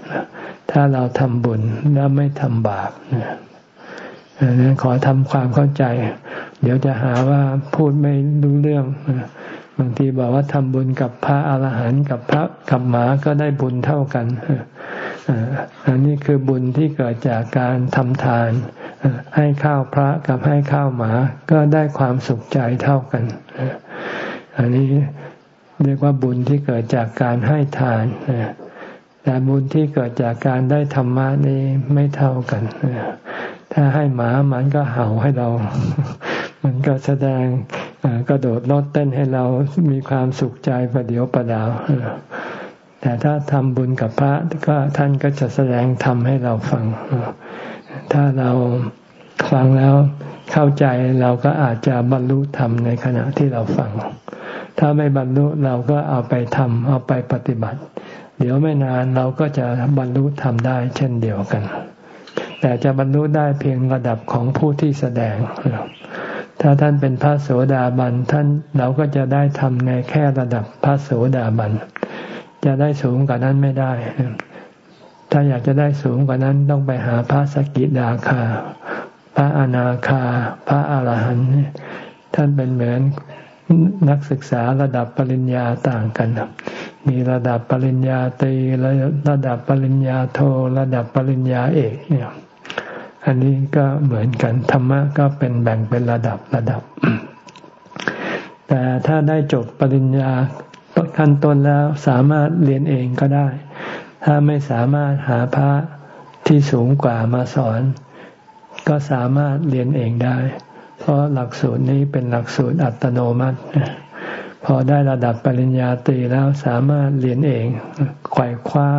ถ้าเราทำบุญแล้วไม่ทำบาปนั้ นขอทำความเข้าใจ เดี๋ยวจะหาว่าพูดไม่รู้เรื่องบางทีบอกว่าทำบุญกับพระอาหารหันต์กับพระกับหมาก็ได้บุญเท่ากันอันนี้คือบุญที่เกิดจากการทำทาน ให้ข้าวพระกับให้ข้าวหมาก็ได้ความสุขใจเท่ากัน อันนี้เรียกว่าบุญที่เกิดจากการให้ทานแต่บุญที่เกิดจากการได้ธรรมะนี่ไม่เท่ากัน ถ้าให้หมามันก็เห่าให้เรา มันก็แสดงกระโดดโลดเต้นให้เรามีความสุขใจประเดียวประดาว แต่ถ้าทำบุญกับพระก็ท่านก็จะแสดงธรรมให้เราฟัง ถ้าเราฟังแล้วเข้าใจเราก็อาจจะบรรลุธรรมในขณะที่เราฟัง ถ้าไม่บรรลุเราก็เอาไปทำเอาไปปฏิบัติ เดี๋ยวไม่นานเราก็จะบรรลุธรรมได้เช่นเดียวกัน แต่จะบรรลุได้เพียงระดับของผู้ที่แสดง ถ้าท่านเป็นพระโสดาบันท่านเราก็จะได้ทำในแค่ระดับพระโสดาบัน จะได้สูงกว่านั้นไม่ได้ ถ้าอยากจะได้สูงกว่านั้นต้องไปหาพระสกิดาคา พระอนาคา พระอาหารหันต์ท่านเป็นเหมือนนักศึกษาระดับปริญญาต่างกัน มีระดับปริญญาตรีระดับปริญญาโท ระดับปริญญาเอกเนี่ย อันนี้ก็เหมือนกันธรรมะก็เป็นแบ่งเป็นระดับระดับ แต่ถ้าได้จบปริญญาขั้นต้นแล้วสามารถเรียนเองก็ได้ ถ้าไม่สามารถหาพระที่สูงกว่ามาสอน ก็สามารถเรียนเองได้ เพราะหลักสูตรนี้เป็นหลักสูตรอัตโนมัติ พอได้ระดับปริญญาตรีแล้วสามารถเรียนเองไขว่คว้า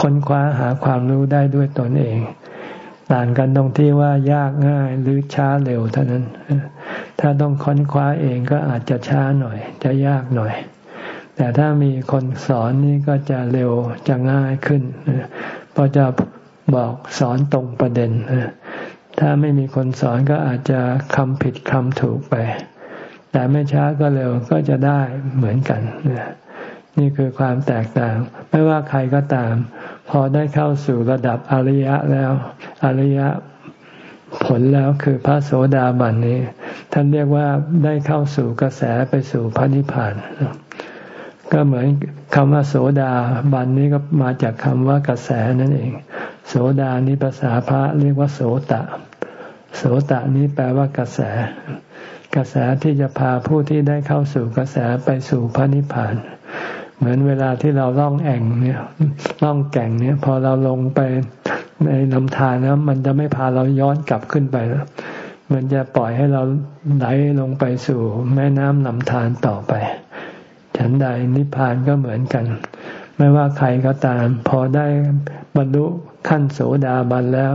ค้นคว้าหาความรู้ได้ด้วยตนเอง ต่างกันตรงที่ว่ายากง่ายหรือช้าเร็วเท่านั้น ถ้าต้องค้นคว้าเองก็อาจจะช้าหน่อย จะยากหน่อย แต่ถ้ามีคนสอนนี่ก็จะเร็วจะง่ายขึ้นเพราะจะบอกสอนตรงประเด็น ถ้าไม่มีคนสอนก็อาจจะคำผิดคำถูกไป แต่ไม่ช้าก็เร็วก็จะได้เหมือนกัน นี่คือความแตกต่าง ไม่ว่าใครก็ตาม พอได้เข้าสู่ระดับอริยะแล้ว อริยะผลแล้วคือพระโสดาบันนี้ ท่านเรียกว่าได้เข้าสู่กระแสไปสู่พระนิพพานก็เหมือนคำว่าโสดาบันนี้ก็มาจากคำว่ากระแสนั่นเอง โสดานี้ภาษาพระเรียกว่าโสตะ โสตะนี้แปลว่ากระแส กระแสที่จะพาผู้ที่ได้เข้าสู่กระแสไปสู่พระนิพพาน เหมือนเวลาที่เราล่องแอ่งเนี่ยล่องแก่งเนี่ย พอเราลงไปในลำธารนะมันจะไม่พาเราย้อนกลับขึ้นไปแล้วมันจะปล่อยให้เราไหลลงไปสู่แม่น้ำลำธารต่อไป ฉันใดนิพพานก็เหมือนกัน ไม่ว่าใครก็ตาม พอได้บรรลุขั้นโสดาบันแล้ว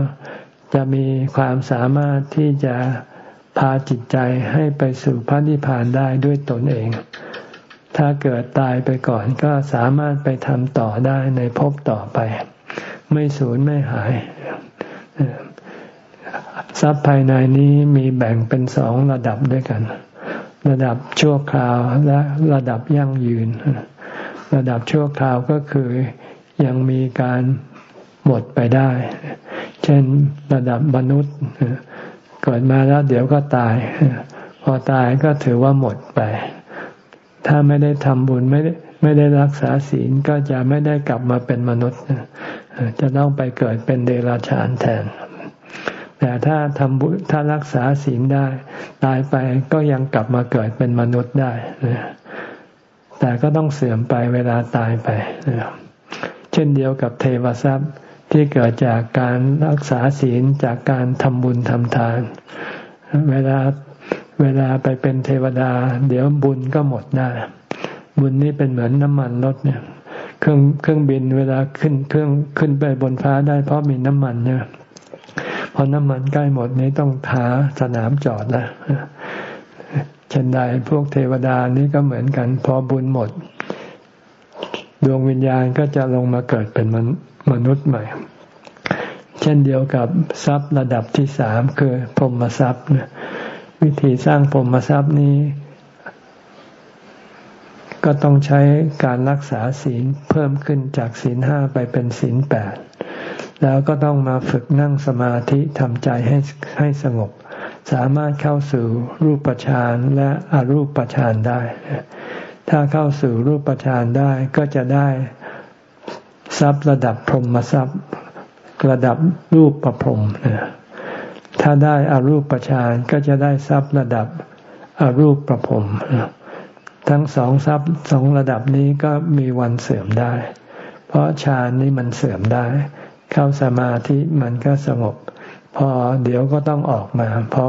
จะมีความสามารถที่จะพาจิตใจให้ไปสู่พระนิพพานได้ด้วยตนเอง ถ้าเกิดตายไปก่อนก็สามารถไปทำต่อได้ในภพต่อไป ไม่สูญไม่หาย ทรัพย์ภายในนี้มีแบ่งเป็นสองระดับด้วยกัน ระดับชั่วคราวและระดับยั่งยืน ระดับชั่วคราวก็คือยังมีการหมดไปได้ เช่นระดับมนุษย์เกิดมาแล้วเดี๋ยวก็ตาย พอตายก็ถือว่าหมดไป ถ้าไม่ได้ทำบุญไม่ได้ไม่ได้รักษาศีลก็จะไม่ได้กลับมาเป็นมนุษย์ จะต้องไปเกิดเป็นเดรัจฉานแทน แต่ถ้าทำบุญถ้ารักษาศีลได้ ตายไปก็ยังกลับมาเกิดเป็นมนุษย์ได้ แต่ก็ต้องเสื่อมไปเวลาตายไป เช่นเดียวกับเทวทรัพย์ที่เกิดจากการรักษาศีลจากการทำบุญทำทาน เวลา เวลาไปเป็นเทวดา เดี๋ยวบุญก็หมดได้ บุญนี้เป็นเหมือนน้ำมันรถเนี่ย เครื่องเครื่องบินเวลาขึ้นเครื่องขึ้นไปบนฟ้าได้เพราะมีน้ำมันเนี่ยพอน้ำมันใกล้หมดนี้ต้องหาสนามจอดแล้วเช่นใดพวกเทวดานี้ก็เหมือนกัน พอบุญหมด ดวงวิญญาณก็จะลงมาเกิดเป็นมนุษย์ใหม่ เช่นเดียวกับทรัพย์ระดับที่สามคือพรหมทรัพย์ วิธีสร้างพรหมทรัพย์นี้ ก็ต้องใช้การรักษาศีลเพิ่มขึ้นจากศีลห้าไปเป็นศีลแปดแล้วก็ต้องมาฝึกนั่งสมาธิทำใจให้ให้สงบ สามารถเข้าสู่รูปฌานและอรูปฌานได้ ถ้าเข้าสู่รูปฌานได้ก็จะได้ทรัพย์ระดับพรหมทรัพย์ระดับรูปประพรม ถ้าได้อารูปฌานก็จะได้ทรัพย์ระดับอรูปประพรมทั้งสองทรัพย์สองระดับนี้ก็มีวันเสื่อมได้ เพราะฌานนี้มันเสื่อมได้ เข้าสมาธิมันก็สงบ พอเดี๋ยวก็ต้องออกมา พอ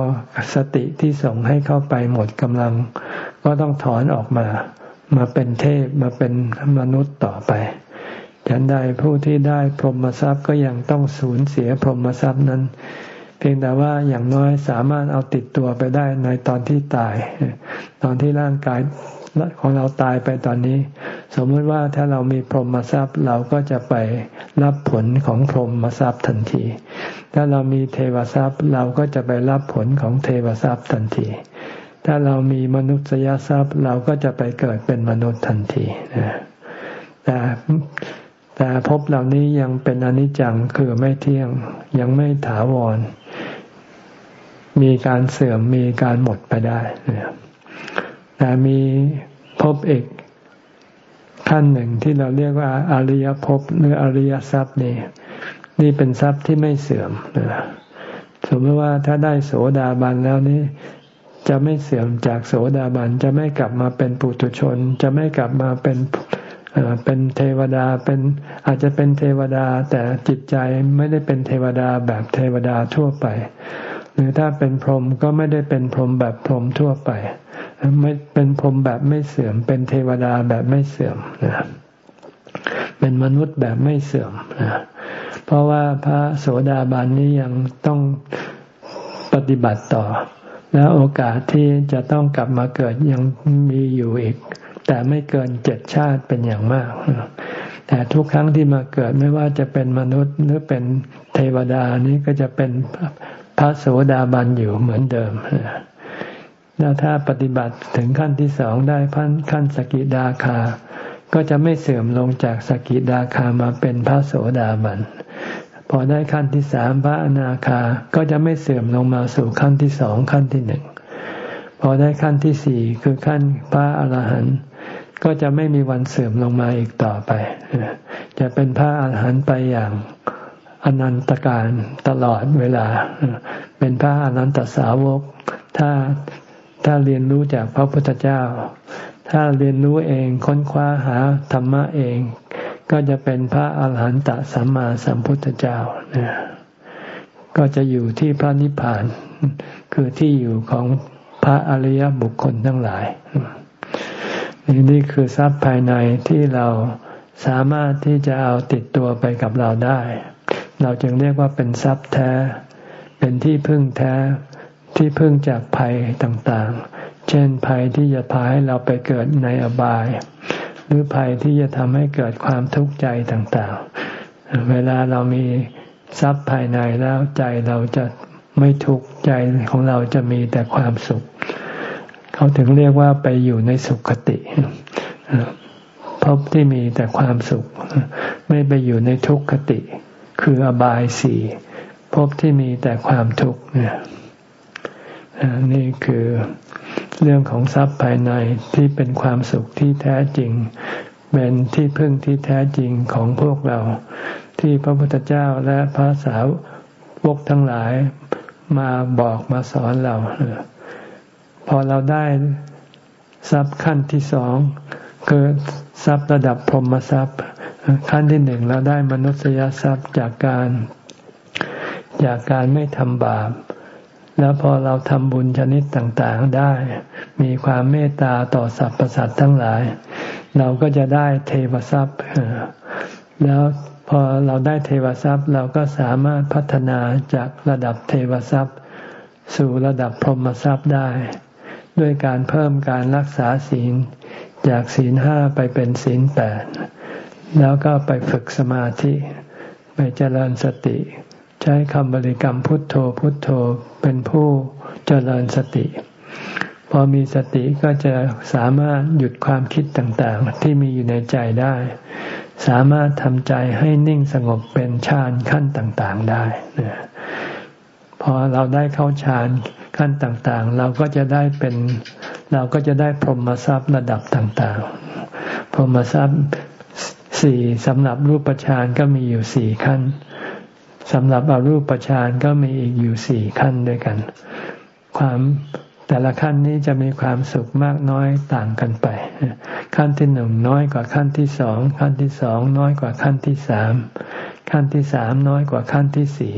สติที่ส่งให้เข้าไปหมดกำลัง ก็ต้องถอนออกมา มาเป็นเทพมาเป็นมนุษย์ต่อไปฉันใดผู้ที่ได้พรหมทรัพย์ก็ยังต้องสูญเสียพรหมทรัพย์นั้น เพียงแต่ว่าอย่างน้อยสามารถเอาติดตัวไปได้ในตอนที่ตาย ตอนที่ร่างกายของเราตายไปตอนนี้ สมมติว่าถ้าเรามีพรหมทรัพย์เราก็จะไปรับผลของพรหมทรัพย์ทันที ถ้าเรามีเทวทรัพย์เราก็จะไปรับผลของเทวทรัพย์ทันที ถ้าเรามีมนุษยทรัพย์เราก็จะไปเกิดเป็นมนุษย์ทันทีแต่แต่ภพเหล่านี้ยังเป็นอนิจจังคือไม่เที่ยงยังไม่ถาวร มีการเสื่อมมีการหมดไปได้แต่มีภพเอกขั้นหนึ่งที่เราเรียกว่าอริยภพหรืออริยทรัพย์นี่นี่เป็นทรัพย์ที่ไม่เสื่อมสมมติว่าถ้าได้โสดาบันแล้วนี่จะไม่เสื่อมจากโสดาบันจะไม่กลับมาเป็นปุถุชน จะไม่กลับมาเป็นเป็นเทวดาเป็นอาจจะเป็นเทวดา แต่จิตใจไม่ได้เป็นเทวดาแบบเทวดาทั่วไป หรือถ้าเป็นพรหมก็ไม่ได้เป็นพรหมแบบพรหมทั่วไป ไม่เป็นพรหมแบบไม่เสื่อม เป็นเทวดาแบบไม่เสื่อมนะเป็นมนุษย์แบบไม่เสื่อมนะเพราะว่าพระโสดาบันนี้ยังต้องปฏิบัติต่อ แล้วโอกาสที่จะต้องกลับมาเกิดยังมีอยู่อีก แต่ไม่เกินเจ็ดชาติเป็นอย่างมากแต่ทุกครั้งที่มาเกิดไม่ว่าจะเป็นมนุษย์หรือเป็นเทวดานี้ก็จะเป็น พระโสดาบันอยู่เหมือนเดิมแล้วถ้าปฏิบัติถึงขั้นที่สองได้พันขั้นสกิดาคา ก็จะไม่เสื่อมลงจากสกิดาคามาเป็นพระโสดาบัน พอได้ขั้นที่สามพระอนาคา ก็จะไม่เสื่อมลงมาสู่ขั้นที่สองขั้นที่หนึ่ง พอได้ขั้นที่สี่คือขั้นพระอรหันต์ ก็จะไม่มีวันเสื่อมลงมาอีกต่อไป จะเป็นพระอรหันต์ไปอย่าง อนันตการตลอดเวลา เป็นพระอนันตสาวก ถ้าถ้าเรียนรู้จากพระพุทธเจ้า ถ้าเรียนรู้เองค้นคว้าหาธรรมะเอง ก็จะเป็นพระอาหารหันตสัมมาสัมพุทธเจ้าเนี่ยก็จะอยู่ที่พระนิพพาน คือที่อยู่ของพระอริยบุคคลทั้งหลายนี่นี่คือทรัพย์ภายในที่เราสามารถที่จะเอาติดตัวไปกับเราได้ เราจึงเรียกว่าเป็นทรัพย์แท้ เป็นที่พึ่งแท้ ที่พึ่งจากภัยต่างๆ เช่นภัยที่จะพาให้เราไปเกิดในอบาย หรือภัยที่จะทำให้เกิดความทุกข์ใจต่างๆ เวลาเรามีทรัพย์ภายในแล้วใจเราจะไม่ทุกข์ใจของเราจะมีแต่ความสุข เขาถึงเรียกว่าไปอยู่ในสุขคติพบที่มีแต่ความสุข ไม่ไปอยู่ในทุกขคติ คืออบายสี่พบที่มีแต่ความทุกข์เนี่ยนี่คือเรื่องของทรัพย์ภายในที่เป็นความสุขที่แท้จริง เป็นที่พึ่งที่แท้จริงของพวกเรา ที่พระพุทธเจ้าและพระสาวกทั้งหลายมาบอกมาสอนเรา พอเราได้ทรัพย์ขั้นที่สองคือทรัพย์ระดับพรหมทรัพย์ ขั้นที่หนึ่งเราได้มนุษยทรัพย์จากการจากการไม่ทำบาป แล้วพอเราทำบุญชนิดต่างๆได้ มีความเมตตาต่อสรรพสัตว์ทั้งหลาย เราก็จะได้เทวทรัพย์ แล้วพอเราได้เทวทรัพย์เราก็สามารถพัฒนาจากระดับเทวทรัพย์ สู่ระดับพรหมทรัพย์ได้ ด้วยการเพิ่มการรักษาศีล จากศีลห้าไปเป็นศีลแปด แล้วก็ไปฝึกสมาธิ ไปเจริญสติ ใช้คำบริกรรมพุทโธพุทโธเป็นผู้เจริญสติ พอมีสติก็จะสามารถหยุดความคิดต่างๆ ที่มีอยู่ในใจได้ สามารถทำใจให้นิ่งสงบเป็นฌานขั้นต่างๆได้พอเราได้เข้าฌานขั้นต่างๆ เราก็จะได้เป็นเราก็จะได้พรหมทรัพย์ระดับต่างๆ พรหมทรัพย์ สี่สำหรับรูปฌานก็มีอยู่สี่ขั้นสำหรับอรูปฌานก็มีอีกอยู่สี่ขั้นด้วยกัน ความแต่ละขั้นนี้จะมีความสุขมากน้อยต่างกันไป ขั้นที่หนึ่งน้อยกว่าขั้นที่สองขั้นที่สองน้อยกว่าขั้นที่สามขั้นที่สามน้อยกว่าขั้นที่สี่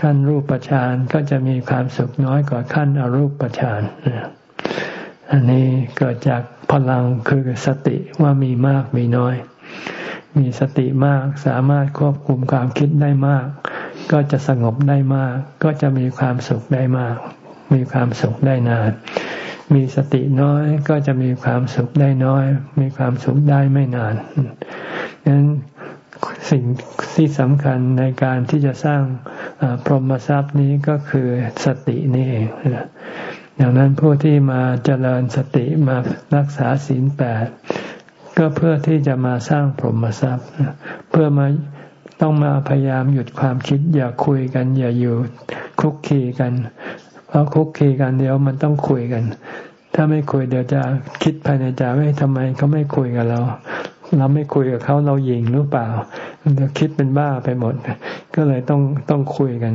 ขั้นรูปฌานก็จะมีความสุขน้อยกว่าขั้นอรูปฌานอันนี้เกิดจากพลังคือสติว่ามีมากมีน้อย มีสติมากสามารถควบคุมความคิดได้มาก ก็จะสงบได้มาก ก็จะมีความสุขได้มาก มีความสุขได้นาน มีสติน้อยก็จะมีความสุขได้น้อย มีความสุขได้ไม่นานดังนั้นสิ่งที่สำคัญในการที่จะสร้างพรหมทรัพย์นี้ก็คือสตินี่เองดังนั้นผู้ที่มาเจริญสติมารักษาศีลแปด ก็เพื่อที่จะมาสร้างพรหมทรัพย์ เพื่อมาต้องมาพยายามหยุดความคิด อย่าคุยกัน อย่าอยู่คุกคีกัน เพราะคุกคีกันเดี๋ยวมันต้องคุยกัน ถ้าไม่คุยเดี๋ยวจะคิดภายในใจว่าทำไมเขาไม่คุยกับเรา เราไม่คุยกับเขาเราหยิงหรือเปล่าเดี๋ยวคิดเป็นบ้าไปหมด ก็เลยต้องต้องคุยกัน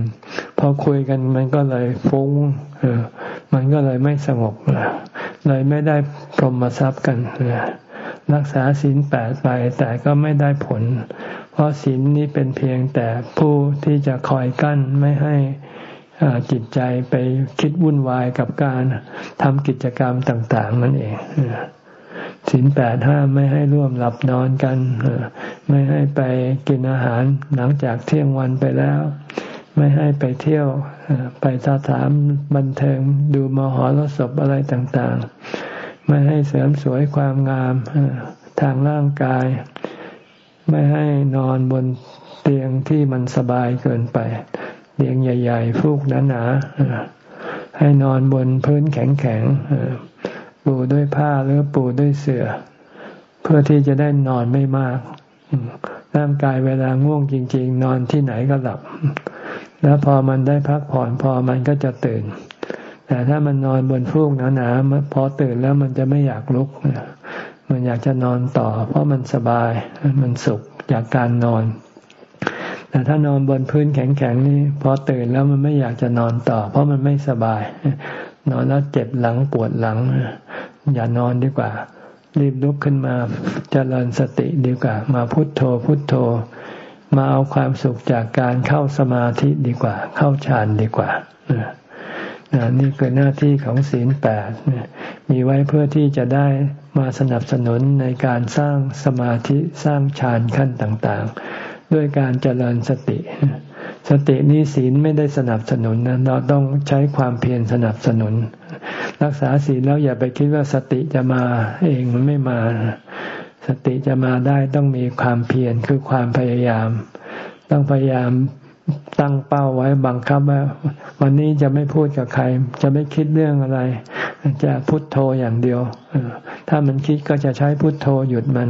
พอคุยกันมันก็เลยฟุ้งเออมันก็เลยไม่สงบเลยไม่ได้พรหมทรัพย์กัน รักษาศีลแปดไปแต่ก็ไม่ได้ผล เพราะศีลนี้เป็นเพียงแต่ผู้ที่จะคอยกั้นไม่ให้จิตใจไปคิดวุ่นวายกับการทำกิจกรรมต่าง ๆ นั่นเองศีลแปดห้าไม่ให้ร่วมหลับนอนกัน ไม่ให้ไปกินอาหารหลังจากเที่ยงวันไปแล้ว ไม่ให้ไปเที่ยวไปสถานบันเทิงดูมหรสพอะไรต่าง ๆ ไม่ให้เสริมสวยความงามทางร่างกาย ไม่ให้นอนบนเตียงที่มันสบายเกินไป เตียงใหญ่ ๆ ฟูกหนาๆให้นอนบนพื้นแข็งๆปูด้วยผ้าหรือปูด้วยเสือ่อ เพื่อที่จะได้นอนไม่มากร่างกายเวลาง่วงจริง ๆ นอนที่ไหนก็หลับ แล้วพอมันได้พักผ่อนพอมันก็จะตื่น แต่ถ้ามันนอนบนฟูกหนาๆพอตื่นแล้วมันจะไม่อยากลุก มันอยากจะนอนต่อ เพราะมันสบาย มันสุขจากการนอน แต่ถ้านอนบนพื้นแข็งๆนี่พอตื่นแล้วมันไม่อยากจะนอนต่อ เพราะมันไม่สบาย นอนแล้วเจ็บหลังปวดหลัง อย่านอนดีกว่า รีบลุกขึ้นมาเจริญสติดีกว่า มาพุโทโธพุโทโธ มาเอาความสุขจากการเข้าสมาธิดีกว่า เข้าฌานดีกว่า นี่คือหน้าที่ของศีลแปดมีไว้เพื่อที่จะได้มาสนับสนุนในการสร้างสมาธิสร้างฌานขั้นต่างๆ ด้วยการเจริญสติ สตินี้ศีลไม่ได้สนับสนุนนะเราต้องใช้ความเพียรสนับสนุน รักษาศีลแล้วอย่าไปคิดว่าสติจะมาเองมันไม่มา สติจะมาได้ต้องมีความเพียรคือความพยายาม ต้องพยายาม ตั้งเป้าไว้บังคับว่าวันนี้จะไม่พูดกับใคร จะไม่คิดเรื่องอะไร จะพุทโธอย่างเดียว ถ้ามันคิดก็จะใช้พุทโธหยุดมัน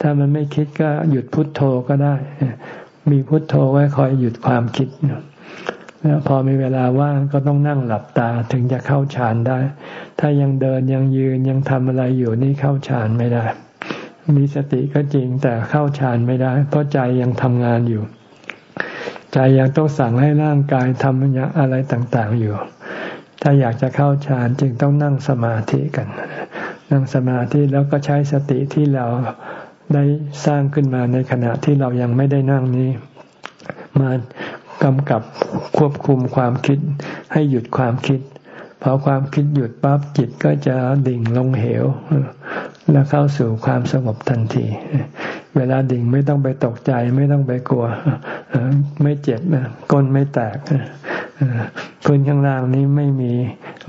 ถ้ามันไม่คิดก็หยุดพุทโธก็ได้ มีพุทโธไว้คอยหยุดความคิดแล้วพอมีเวลาว่างก็ต้องนั่งหลับตาถึงจะเข้าฌานได้ ถ้ายังเดินยังยืนยังทำอะไรอยู่นี่เข้าฌานไม่ได้ มีสติก็จริงแต่เข้าฌานไม่ได้ เพราะใจยังทำงานอยู่ ใจยังต้องสั่งให้ร่างกายทำอย่างอะไรต่างๆอยู่ ถ้าอยากจะเข้าฌานจึงต้องนั่งสมาธิกัน นั่งสมาธิแล้วก็ใช้สติที่เราได้สร้างขึ้นมาในขณะที่เรายังไม่ได้นั่งนี้ มากำกับควบคุมความคิดให้หยุดความคิดพอความคิดหยุดปั๊บจิตก็จะดิ่งลงเหว แล้วเข้าสู่ความสงบทันที เวลาดิ่งไม่ต้องไปตกใจไม่ต้องไปกลัวไม่เจ็บก้นไม่แตกพื้นข้างล่างนี้ไม่มี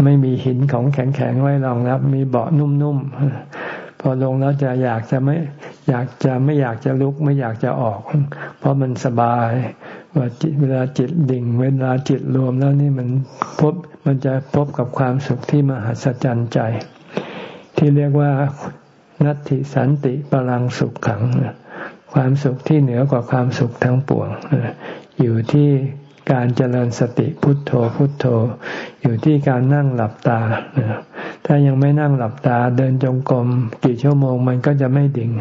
ไม่มีหินของแข็งๆไว้รองรับ มีเบาะนุ่มๆพอลงแล้วจะอยากจะไม่อยากจะไม่อยากจะลุกไม่อยากจะออก เพราะมันสบายว่าเวลาจิตดิ่ง เวลาจิตรวมแล้วนี่มันพบมันจะพบกับความสุขที่มหัศจรรย์ใจ ที่เรียกว่า นัตติสันติปรังสุขขัง ความสุขที่เหนือกว่าความสุขทั้งปวง อยู่ที่การเจริญสติพุทโธพุทโธ อยู่ที่การนั่งหลับตา ถ้ายังไม่นั่งหลับตาเดินจงกรมกี่ชั่วโมงมันก็จะไม่ดิ่ง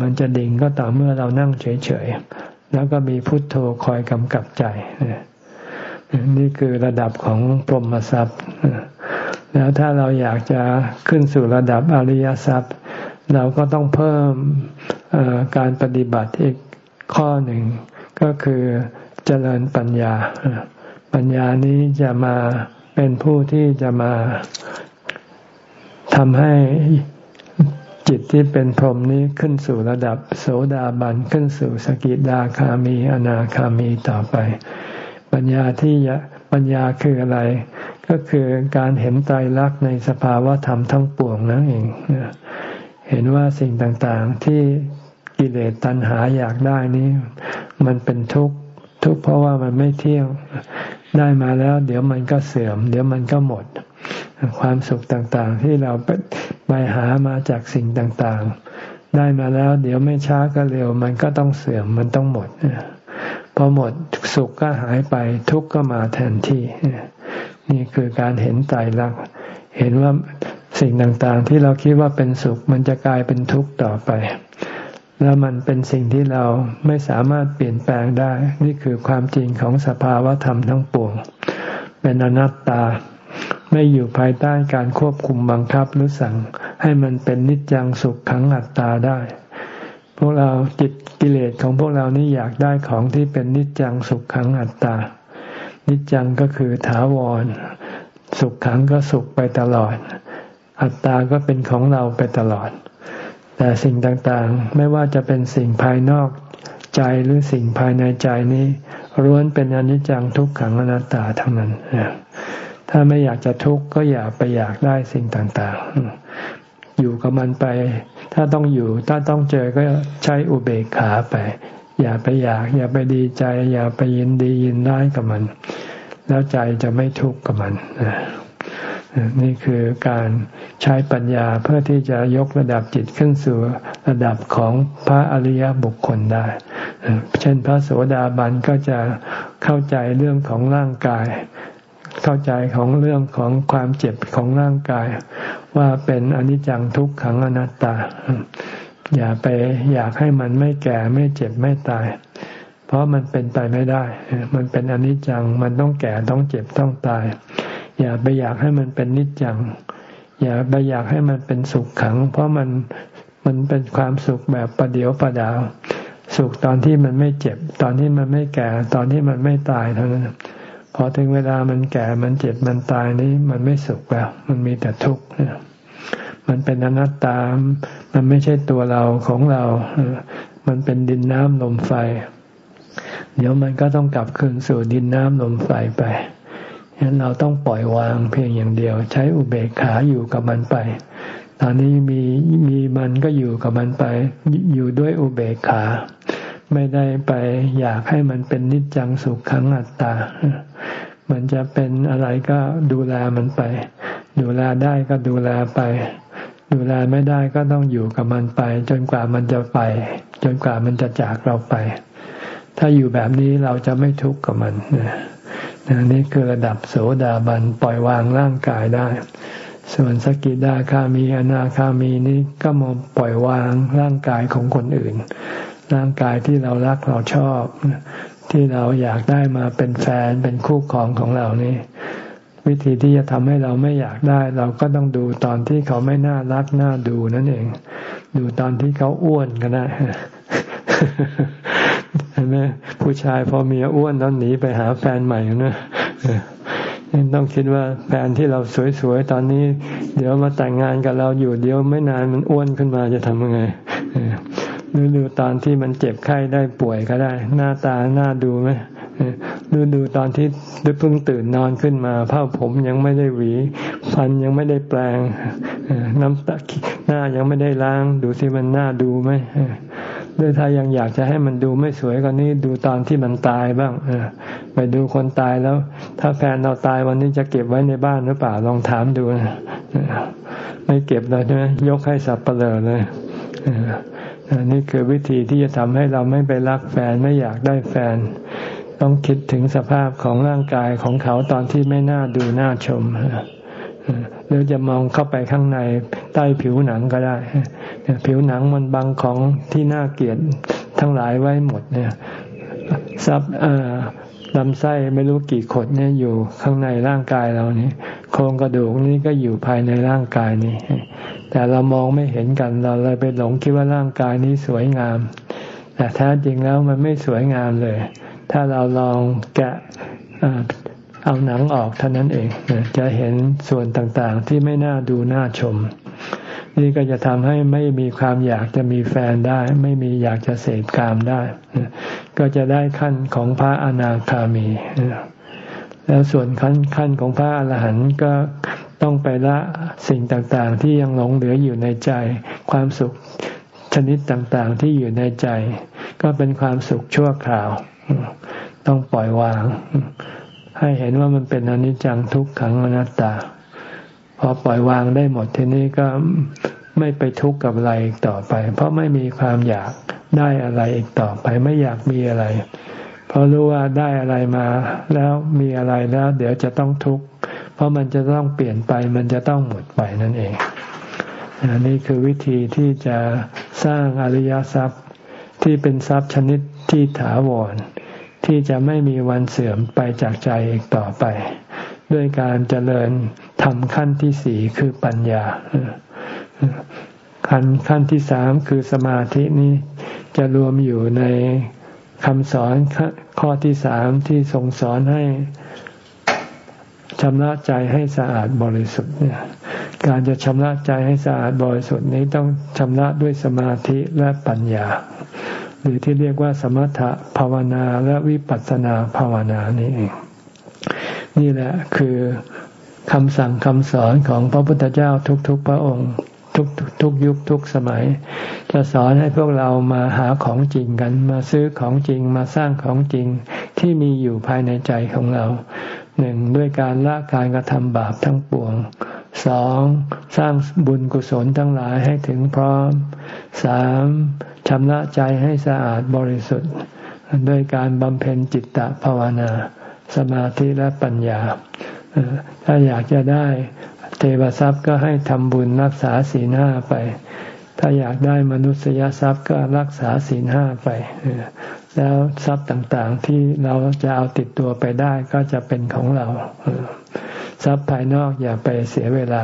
มันจะดิ่งก็ต่อเมื่อเรานั่งเฉยๆ แล้วก็มีพุทโธคอยกำกับใจ นี่คือระดับของพรหมทรัพย์ แล้วถ้าเราอยากจะขึ้นสู่ระดับอริยทรัพย์ เราก็ต้องเพิ่มการปฏิบัติอีกข้อหนึ่ง ก็คือเจริญปัญญา ปัญญานี้จะมาเป็นผู้ที่จะมาทำให้จิตที่เป็นพรหมนี้ขึ้นสู่ระดับโสดาบันขึ้นสู่สกิดาคามีอนาคามีต่อไป ปัญญาที่ ปัญญาคืออะไร ก็คือการเห็นใจรักในสภาวะธรรมทั้งปวงนั่นเองเห็นว่าสิ่งต่างๆที่กิเลสตัณหาอยากได้นี้ มันเป็นทุกข์ทุกข์เพราะว่ามันไม่เที่ยงได้มาแล้ว เดี๋ยวมันก็เสื่อม เดี๋ยวมันก็หมด ความสุขต่างๆ ที่เราไปหามาจากสิ่งต่างๆ ได้มาแล้ว เดี๋ยวไม่ช้าก็เร็ว มันก็ต้องเสื่อมมันต้องหมด พอหมดสุขก็หายไปทุกข์ก็มาแทนที่ นี่คือการเห็นใจรักเห็นว่าสิ่งต่างๆ ที่เราคิดว่าเป็นสุข มันจะกลายเป็นทุกข์ต่อไป แล้วมันเป็นสิ่งที่เราไม่สามารถเปลี่ยนแปลงได้ นี่คือความจริงของสภาวะธรรมทั้งปวง เป็นอนัตตา ไม่อยู่ภายใต้การควบคุมบังคับหรือสั่ง ให้มันเป็นนิจจังสุขขังอัตตาได้ พวกเราจิตกิเลสของพวกเรานี่อยากได้ของที่เป็นนิจจังสุขขังอัตตา นิจจังก็คือถาวร สุขขังก็สุขไปตลอด อัตตาก็เป็นของเราไปตลอด แต่สิ่งต่างๆ ไม่ว่าจะเป็นสิ่งภายนอกใจหรือสิ่งภายในใจนี้ล้วนเป็นอนิจจังทุกขังอนัตตาทั้งนั้น ถ้าไม่อยากจะทุกข์ก็อย่าไปอยากได้สิ่งต่างๆ อยู่กับมันไป ถ้าต้องอยู่ ถ้าต้องเจอก็ใช้อุเบกขาไป อย่าไปอยาก อย่าไปดีใจ อย่าไปยินดียินร้ายกับมัน แล้วใจจะไม่ทุกข์กับมันนี่คือการใช้ปัญญาเพื่อที่จะยกระดับจิตขึ้นสู่ระดับของพระอริยบุคคลได้ เช่นพระโสดาบันก็จะเข้าใจเรื่องของร่างกาย เข้าใจของเรื่องของความเจ็บของร่างกาย ว่าเป็นอนิจจังทุกขังอนัตตา อย่าไปอยากให้มันไม่แก่ไม่เจ็บไม่ตาย เพราะมันเป็นไปไม่ได้ มันเป็นอนิจจังมันต้องแก่ต้องเจ็บต้องตาย อย่าไปอยากให้มันเป็นนิจจัง อย่าไปอยากให้มันเป็นสุขขัง เพราะมันมันเป็นความสุขแบบประเดียวประดาว สุขตอนที่มันไม่เจ็บ ตอนที่มันไม่แก่ ตอนที่มันไม่ตายเท่านั้น พอถึงเวลามันแก่มันเจ็บมันตายนี้ มันไม่สุขแล้ว มันมีแต่ทุกข์มันเป็นอนัตตา มันไม่ใช่ตัวเราของเรา มันเป็นดินน้ำลมไฟ เดี๋ยวมันก็ต้องกลับคืนสู่ดินน้ำลมไฟไปฉะนั้นเราต้องปล่อยวางเพียงอย่างเดียว ใช้อุเบกขาอยู่กับมันไป ตอนนี้มีมีมันก็อยู่กับมันไป อยู่ด้วยอุเบกขา ไม่ได้ไปอยากให้มันเป็นนิจจังสุขขังอัตตา มันจะเป็นอะไรก็ดูแลมันไป ดูแลได้ก็ดูแลไป ดูแลไม่ได้ก็ต้องอยู่กับมันไป จนกว่ามันจะไป จนกว่ามันจะจากเราไป ถ้าอยู่แบบนี้เราจะไม่ทุกข์กับมันนี่คือระดับโสดาบันปล่อยวางร่างกายได้ส่วนสกิดาคามีอนาคามีนี้ก็มองปล่อยวางร่างกายของคนอื่น ร่างกายที่เรารักเราชอบ ที่เราอยากได้มาเป็นแฟนเป็นคู่ครองของเรานี่วิธีที่จะทำให้เราไม่อยากได้ เราก็ต้องดูตอนที่เขาไม่น่ารักน่าดูนั่นเอง ดูตอนที่เขาอ้วนก็ได้เห็นไหมผู้ชายพอเมียอ้วนแล้วหนีไปหาแฟนใหม่นะต้องคิดว่าแฟนที่เราสวยๆตอนนี้ เดี๋ยวมาแต่งงานกับเราอยู่เดี๋ยวไม่นานมันอ้วนขึ้นมาจะทำยังไง หรือดูตอนที่มันเจ็บไข้ได้ป่วยก็ได้ หน้าตาหน้าดูไหมดูดูตอนที่เพิ่งตื่นนอนขึ้นมาผ้าผมยังไม่ได้หวี ฟันยังไม่ได้แปลงน้ำตาหน้ายังไม่ได้ล้าง ดูสิมันหน้าดูไหมหรือถ้ายังอยากจะให้มันดูไม่สวยกว่านี้ดูตอนที่มันตายบ้างเอไปดูคนตายแล้ว ถ้าแฟนเราตายวันนี้จะเก็บไว้ในบ้านหรือเปล่าลองถามดูนะไม่เก็บเลยใช่ไหมยกให้สับเปลือเลย นี่คือวิธีที่จะทำให้เราไม่ไปรักแฟนไม่อยากได้แฟน ต้องคิดถึงสภาพของร่างกายของเขาตอนที่ไม่น่าดูน่าชมหรือจะมองเข้าไปข้างในใต้ผิวหนังก็ได้ ผิวหนังมันบังของที่น่าเกลียดทั้งหลายไว้หมดเนี่ยซับ ลำไส้ไม่รู้กี่ขดเนี่ยอยู่ข้างในร่างกายเรานี่โครงกระดูกนี่ก็อยู่ภายในร่างกายนี้แต่เรามองไม่เห็นกันเราเลยไปหลงคิดว่าร่างกายนี้สวยงาม แต่แท้จริงแล้วมันไม่สวยงามเลย ถ้าเราลองแกะเอาหนังออกเท่านั้นเองจะเห็นส่วนต่างๆที่ไม่น่าดูน่าชม นี่ก็จะทำให้ไม่มีความอยากจะมีแฟนได้ ไม่มีอยากจะเสพกามได้ ก็จะได้ขั้นของพระอนาคามี แล้วส่วนขั้นขั้นของพระอรหันต์ก็ต้องไปละสิ่งต่างๆ ที่ยังหลงเหลืออยู่ในใจ ความสุขชนิดต่างๆที่อยู่ในใจ ก็เป็นความสุขชั่วคราว ต้องปล่อยวาง ให้เห็นว่ามันเป็นอนิจจังทุกขังอนัตตา อปล่อยวางได้หมดทีนี้ก็ไม่ไปทุกข์กับอะไรอีกต่อไป เพราะไม่มีความอยากได้อะไรอีกต่อไป ไม่อยากมีอะไร เพราะรู้ว่าได้อะไรมาแล้วมีอะไรแล้ว เดี๋ยวจะต้องทุกข์เพราะมันจะต้องเปลี่ยนไป มันจะต้องหมดไปนั่นเองอันนี้คือวิธีที่จะสร้างอริยทรัพย์ที่เป็นทรัพย์ชนิดที่ถาวร ที่จะไม่มีวันเสื่อมไปจากใจอีกต่อไป ด้วยการเจริญ ทำขั้นที่สี่คือปัญญาขั้นขั้นที่สามคือสมาธินี้จะรวมอยู่ในคำสอนข้อที่สามที่ทรงสอนให้ชำระใจให้สะอาดบริสุทธิ์เนี่ยการจะชำระใจให้สะอาดบริสุทธิ์นี้ต้องชำระด้วยสมาธิและปัญญา หรือที่เรียกว่าสมถะภาวนาและวิปัสสนาภาวนานี่เองนี่แหละคือ คำสั่งคำสอนของพระพุทธเจ้าทุกๆพระองค์ทุกทุกยุคทุกสมัย จะสอนให้พวกเรามาหาของจริงกัน มาซื้อของจริงมาสร้างของจริงที่มีอยู่ภายในใจของเราหนึ่งด้วยการละการกระทำบาปทั้งปวงสองสร้างบุญกุศลทั้งหลายให้ถึงพร้อมสามชำระใจให้สะอาดบริสุทธิ์ด้วยการบำเพ็ญจิตตภาวนา สมาธิและปัญญา ถ้าอยากจะได้เทวทรัพย์ก็ให้ทำบุญรักษาศีลห้าไป ถ้าอยากได้มนุษยทรัพย์ก็รักษาศีลห้าไป แล้วทรัพย์ต่างๆที่เราจะเอาติดตัวไปได้ก็จะเป็นของเรา ทรัพย์ภายนอกอย่าไปเสียเวลา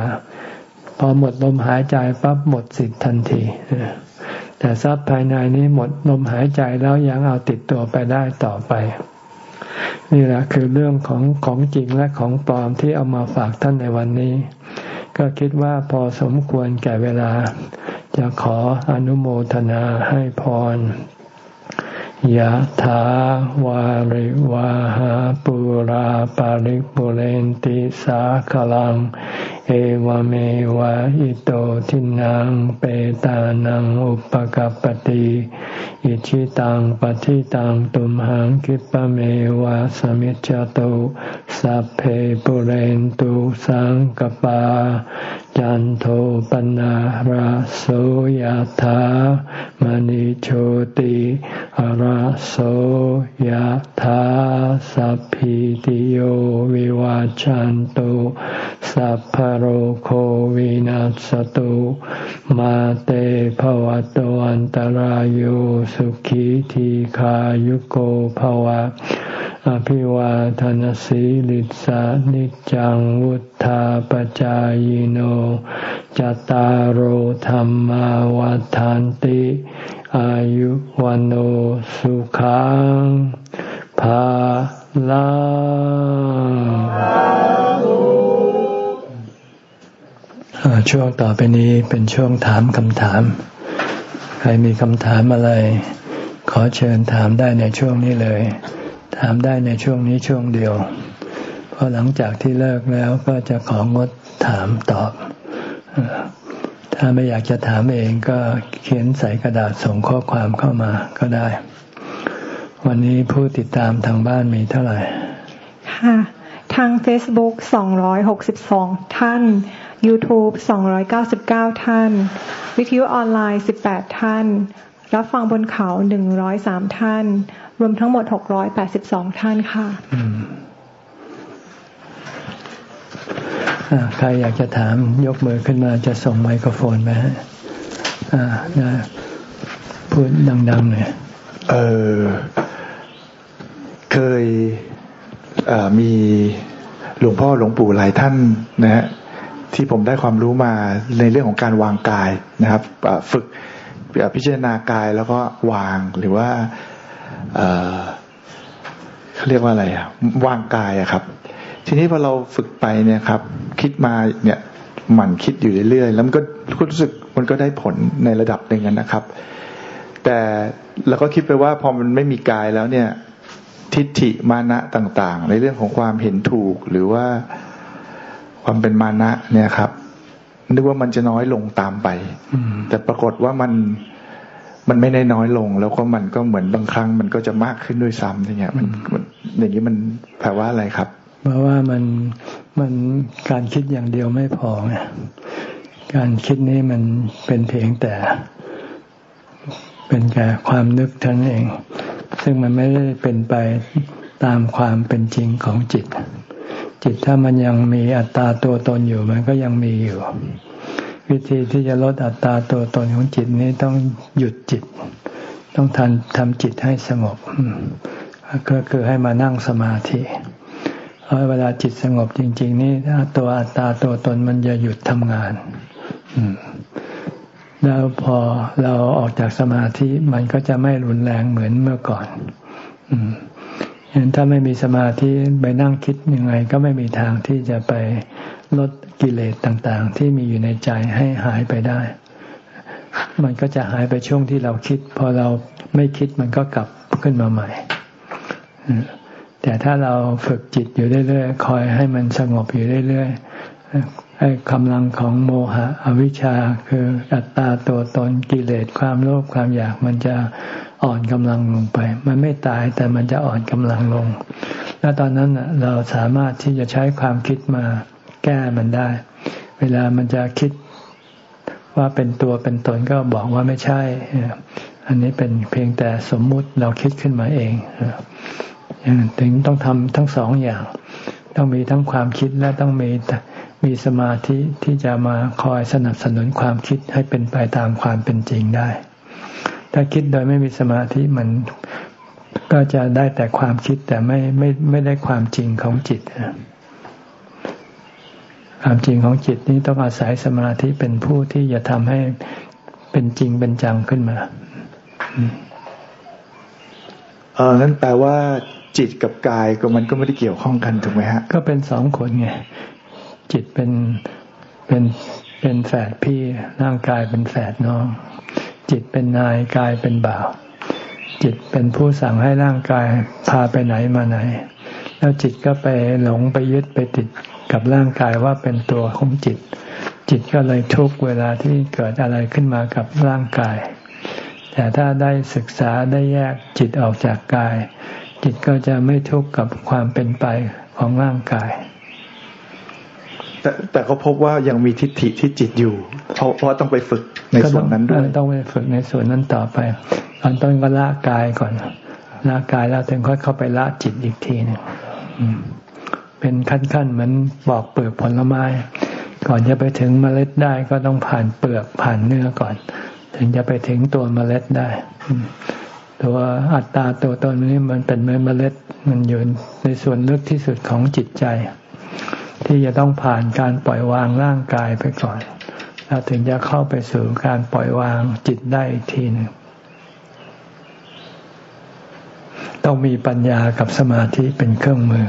พอหมดลมหายใจปั๊บหมดสิทธิ์ทันทีแต่ทรัพย์ภายในนี้หมดลมหายใจแล้วยังเอาติดตัวไปได้ต่อไป นี่แหละคือเรื่องของของจริงและของปลอมที่เอามาฝากท่านในวันนี้ ก็คิดว่าพอสมควรแก่เวลา จะขออนุโมทนาให้พร ยะถาวาริวาหาปุราปาริปุเรนติสาขลัง เอวเมวะอิโตทินังเปตานังอุปกัรปติอิชิตังปฏิตังตุมหังคิปะเมวะสมิจจตุสัพเพปุเรนตุสังกปา จันโทปนะราโสยธามณิโชติราโสยธาสัพพิติโยวิวาจันตุสัพพโรโควินัสตุมาเตภวะตวันตารโยสุขีทีขายุโกภวะ อภิวาทานสีลิสานิจังวุธาปจายโนจตารโหธรรมวาทานติ อายุวันโอสุขังภาลังช่วงต่อไปนี้เป็นช่วงถามคำถาม ใครมีคำถามอะไร ขอเชิญถามได้ในช่วงนี้เลย ถามได้ในช่วงนี้ช่วงเดียว เพราะหลังจากที่เลิกแล้วก็จะของดถามตอบ ถ้าไม่อยากจะถามเองก็เขียนใส่กระดาษส่งข้อความเข้ามาก็ได้ วันนี้ผู้ติดตามทางบ้านมีเท่าไหร่ ค่ะ ทาง Facebook 262 ท่าน YouTube 299 ท่าน วิทยุออนไลน์ 18 ท่าน รับฟังบนเขา 103 ท่าน รวมทั้งหมดหกร้อยแปดสิบสองท่านค่ะใครอยากจะถามยกมือขึ้นมาจะส่งไมโครโฟนไปฮะนะพูดดังๆหน่อยเออเคยมีหลวงพ่อหลวงปู่หลายท่านนะฮะที่ผมได้ความรู้มาในเรื่องของการวางกายนะครับฝึกพิจารณากายแล้วก็วางหรือว่า เขาเรียกว่าอะไรอะวางกายอะครับ ทีนี้พอเราฝึกไปเนี่ยครับ คิดมาเนี่ยหมั่นคิดอยู่เรื่อยๆแล้วมันก็รู้สึกมันก็ได้ผลในระดับหนึ่งนะครับ แต่เราก็คิดไปว่าพอมันไม่มีกายแล้วเนี่ย ทิฏฐิมานะต่าง ๆ ในเรื่องของความเห็นถูกหรือว่าความเป็นมานะเนี่ยครับนึกว่ามันจะน้อยลงตามไปแต่ปรากฏว่ามัน มันไม่ได้น้อยลง แล้วก็มันก็เหมือนบางครั้ง มันก็จะมากขึ้นด้วยซ้ำอย่างเงี้ยมันอย่างนี้มันแปลว่าอะไรครับเพราะว่ามันมันการคิดอย่างเดียวไม่พอไงการคิดนี้มันเป็นเพียงแต่เป็นแค่ความนึกทั้งเอง ซึ่งมันไม่ได้เป็นไปตามความเป็นจริงของจิต จิตถ้ามันยังมีอัตตาตัวตนอยู่ มันก็ยังมีอยู่ วิธีที่จะลดอัตราตัวตนของจิตนี้ต้องหยุดจิต ต้องทันทำจิตให้สงบก็คือให้มานั่งสมาธิเพราะเวลาจิตสงบจริง ๆ นี่ตัวอัตตาตัวตนมันจะหยุดทำงานแล้วพอเราออกจากสมาธิมันก็จะไม่รุนแรงเหมือนเมื่อก่อนอืมเห็นถ้าไม่มีสมาธิไปนั่งคิดยังไง ก็ไม่มีทางที่จะไป ลดกิเลสต่างๆ ที่มีอยู่ในใจให้หายไปได้ มันก็จะหายไปช่วงที่เราคิด พอเราไม่คิดมันก็กลับขึ้นมาใหม่ แต่ถ้าเราฝึกจิตอยู่เรื่อยๆ คอยให้มันสงบอยู่เรื่อยๆให้กำลังของโมหะ อวิชชาคืออัตตาตัวตนกิเลสความโลภความอยากมันจะอ่อนกำลังลงไป มันไม่ตายแต่มันจะอ่อนกำลังลง แล้วตอนนั้นเราสามารถที่จะใช้ความคิดมา แก้มันได้ เวลามันจะคิดว่าเป็นตัวเป็นตนก็บอกว่าไม่ใช่ อันนี้เป็นเพียงแต่สมมุติเราคิดขึ้นมาเองถึงต้องทำทั้งสองอย่าง ต้องมีทั้งความคิดและต้องมีมีสมาธิที่จะมาคอยสนับสนุนความคิดให้เป็นไปตามความเป็นจริงได้ ถ้าคิดโดยไม่มีสมาธิมันก็จะได้แต่ความคิดแต่ไม่ไม่ไม่ได้ความจริงของจิต ความจริงของจิตนี้ต้องอาศัยสมาธิเป็นผู้ที่จะทำให้เป็นจริงเป็นจังขึ้นมาเออนั่นแปลว่า จิตกับกายก็มันก็ไม่ได้เกี่ยวข้องกันถูกไหมฮะ ก็เป็นสองคนไงจิตเป็นเป็นเป็นแฝดพี่ร่างกายเป็นแฝดน้อง จิตเป็นนายกายเป็นบ่าว จิตเป็นผู้สั่งให้ร่างกายพาไปไหนมาไหน แล้วจิตก็ไปหลงไปยึดไปติด กับร่างกายว่าเป็นตัวของจิต จิตก็เลยทุกเวลาที่เกิดอะไรขึ้นมากับร่างกาย แต่ถ้าได้ศึกษาได้แยกจิตออกจากกาย จิตก็จะไม่ทุกข์กับความเป็นไปของร่างกาย แต่แต่เขาพบว่ายังมีทิฏฐิที่จิตอยู่ เพราะเพราะต้องไปฝึกในส่วนนั้นด้วยต้องไปฝึกในส่วนนั้นต่อไปตอนต้นก็ละกายก่อนละกายแล้วถึงค่อยเข้าไปละจิตอีกทีหนึ่ง เป็นขั้นๆเหมือนปอกเปลือกผลไม้ ก่อนจะไปถึงเมล็ดได้ก็ต้องผ่านเปลือกผ่านเนื้อก่อน ถึงจะไปถึงตัวเมล็ดได้ ตัวอัตตาตัวตนนี้มันเป็นเมล็ดมันอยู่ในส่วนลึกที่สุดของจิตใจ ที่จะต้องผ่านการปล่อยวางร่างกายไปก่อนแล้วถึงจะเข้าไปสู่การปล่อยวางจิตได้อีกทีหนึ่งต้องมีปัญญากับสมาธิเป็นเครื่องมือ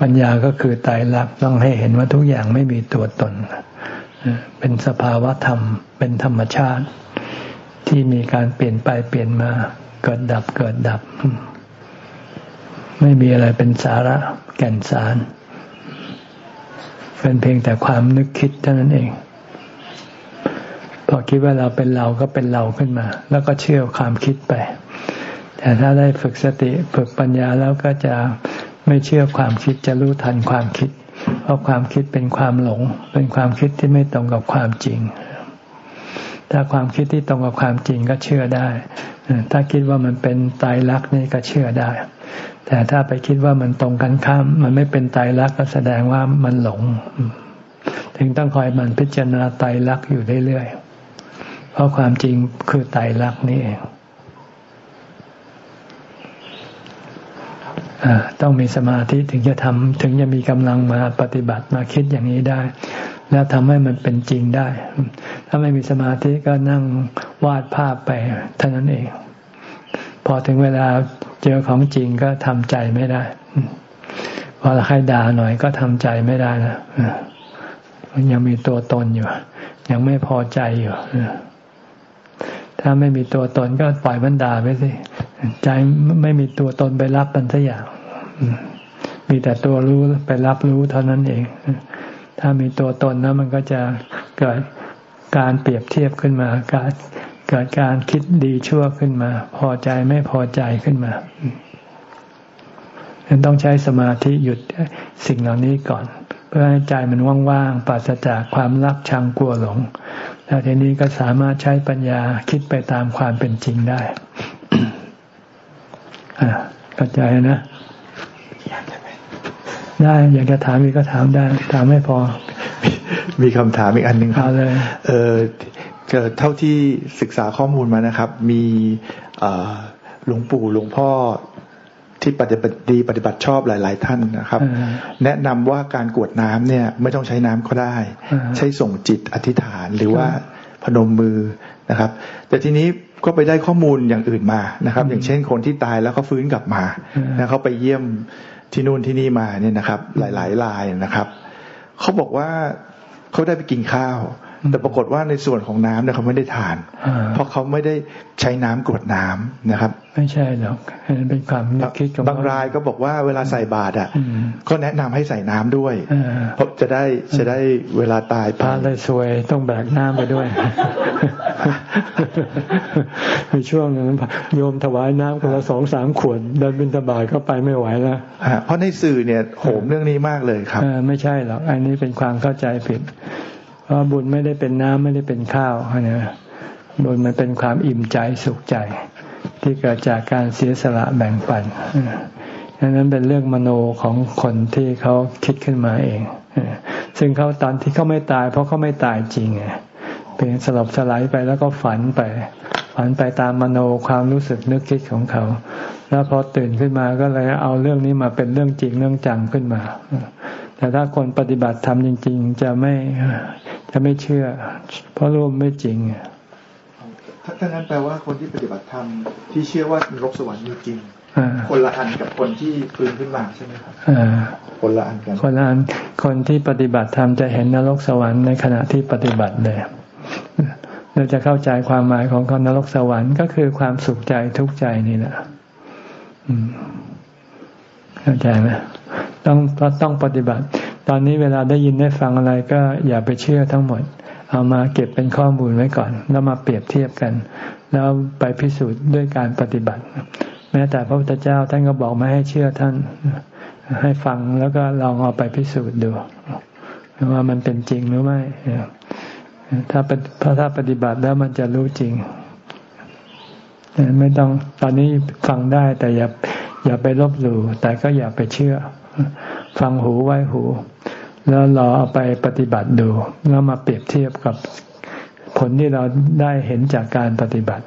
ปัญญาก็คือตายรักต้องให้เห็นว่าทุกอย่างไม่มีตัวตน เป็นสภาวะธรรม เป็นธรรมชาติ ที่มีการเปลี่ยนไปเปลี่ยนมา เกิดดับเกิดดับ ไม่มีอะไรเป็นสาระแก่นสาร เป็นเพียงแต่ความนึกคิดเท่านั้นเอง พอคิดว่าเราเป็นเราก็เป็นเราขึ้นมา แล้วก็เชื่อความคิดไป แต่ถ้าได้ฝึกสติฝึกปัญญาแล้วก็จะ ไม่เชื่อความคิดจะรู้ทันความคิด เพราะความคิดเป็นความหลง เป็นความคิดที่ไม่ตรงกับความจริง ถ้าความคิดที่ตรงกับความจริงก็เชื่อได้ ถ้าคิดว่ามันเป็นตายรักนี่ก็เชื่อได้ แต่ถ้าไปคิดว่ามันตรงกันข้าม มันไม่เป็นตายรักก็แสดงว่ามันหลง ถึงต้องคอยมันพิจารณาตายรักอยู่เรื่อยๆเพราะความจริงคือตายรักนี่เอง ต้องมีสมาธิถึงจะทำถึงจะมีกำลังมาปฏิบัติมาคิดอย่างนี้ได้ แล้วทำให้มันเป็นจริงได้ ถ้าไม่มีสมาธิก็นั่งวาดภาพไปเท่านั้นเอง พอถึงเวลาเจอของจริงก็ทำใจไม่ได้พอใครด่าหน่อยก็ทำใจไม่ได้นะยังมีตัวตนอยู่ ยังไม่พอใจอยู่ถ้าไม่มีตัวตนก็ปล่อยมันด่าไปสิ ใจไม่มีตัวตนไปรับมันสักอย่าง มีแต่ตัวรู้ไปรับรู้เท่านั้นเอง ถ้ามีตัวตนนะมันก็จะเกิดการเปรียบเทียบขึ้นมาการเกิดการคิดดีชั่วขึ้นมา พอใจไม่พอใจขึ้นมาฉะนั้นต้องใช้สมาธิหยุดสิ่งเหล่านี้ก่อน เพื่อให้ใจมันว่างๆปราศจากความรักชังกลัวหลง แล้วทีนี้ก็สามารถใช้ปัญญาคิดไปตามความเป็นจริงได้เข้าใจนะ ได้ อยากจะถามอีกก็ถามได้ ถามไม่พอ มีคำถามอีกอันหนึ่งครับเลยเออเท่าที่ศึกษาข้อมูลมานะครับ มีหลวงปู่หลวงพ่อที่ปฏิบัติดีปฏิบัติชอบหลาย ๆ ท่านนะครับ แนะนำว่าการกวดน้ำเนี่ย ไม่ต้องใช้น้ำก็ได้ ใช้ส่งจิตอธิษฐานหรือว่าพนมมือนะครับ แต่ทีนี้ก็ไปได้ข้อมูลอย่างอื่นมานะครับ อย่างเช่นคนที่ตายแล้วเขาฟื้นกลับมาแล้วเขาไปเยี่ยม ที่นู่นที่นี่มาเนี่ยนะครับ หลายๆรายนะครับเขาบอกว่าเขาได้ไปกินข้าว แต่ปรากฏว่าในส่วนของน้ำเนี่ยเขาไม่ได้ทาน เพราะเขาไม่ได้ใช้น้ำกรวดน้ำนะครับ ไม่ใช่หรอกเป็นความนึกคิดของบางรายก็บอกว่าเวลาใส่บาตรอะ ก็แนะนำให้ใส่น้ำด้วยเพราะจะได้จะได้เวลาตายพาเลยซวยต้องแบกน้ำไปด้วยมีช่วงนึงโยมถวายน้ำคนละสองสามขวดเดินบินตบายเข้าไปไม่ไหวแล้วเพราะในสื่อเนี่ยโหมเรื่องนี้มากเลยครับไม่ใช่หรอกอันนี้เป็นความเข้าใจผิด เพราะบุญไม่ได้เป็นน้ำไม่ได้เป็นข้าวนะบุญมันเป็นความอิ่มใจสุขใจ ที่เกิดจากการเสียสละแบ่งปันดังนั้นเป็นเรื่องมโนของคนที่เขาคิดขึ้นมาเอง ซึ่งเขาตอนที่เขาไม่ตาย เพราะเขาไม่ตายจริงเป็นสลบสลายไปแล้วก็ฝันไป ฝันไปตามมโนความรู้สึกนึกคิดของเขา แล้วพอตื่นขึ้นมาก็เลยเอาเรื่องนี้มาเป็นเรื่องจริงเรื่องจังขึ้นมา แต่ถ้าคนปฏิบัติธรรมจริง ๆ จะไม่ จะไม่เชื่อ เพราะรู้ไม่จริงถ้างั้นแปลว่าคนที่ปฏิบัติธรรมที่เชื่อว่านรกสวรรค์มีจริงคนละอันกับคนที่ฟื้นขึ้นมาใช่ไหมครับคนละอันกันคนละอันคนที่ปฏิบัติธรรมจะเห็นนรกสวรรค์ในขณะที่ปฏิบัติเลยเราจะเข้าใจความหมายของคนนรกสวรรค์ก็คือความสุขใจทุกข์ใจนี่แหละเข้าใจไหมต้องต้องปฏิบัติ ตอนนี้เวลาได้ยินได้ฟังอะไรก็อย่าไปเชื่อทั้งหมด เอามาเก็บเป็นข้อมูลไว้ก่อน แล้วมาเปรียบเทียบกัน แล้วไปพิสูจน์ด้วยการปฏิบัติ แม้แต่พระพุทธเจ้าท่านก็บอกไม่ให้เชื่อท่าน ให้ฟังแล้วก็ลองเอาไปพิสูจน์ดูว่ามันเป็นจริงหรือไม่ถ้าเป็นพระถ้าปฏิบัติแล้วมันจะรู้จริง ไม่ต้องตอนนี้ฟังได้แต่อย่าอย่าไปลบหลู่แต่ก็อย่าไปเชื่อ ฟังหูไว้หู แล้วรอเอาไปปฏิบัติดูแล้วมาเปรียบเทียบกับผลที่เราได้เห็นจากการปฏิบัติ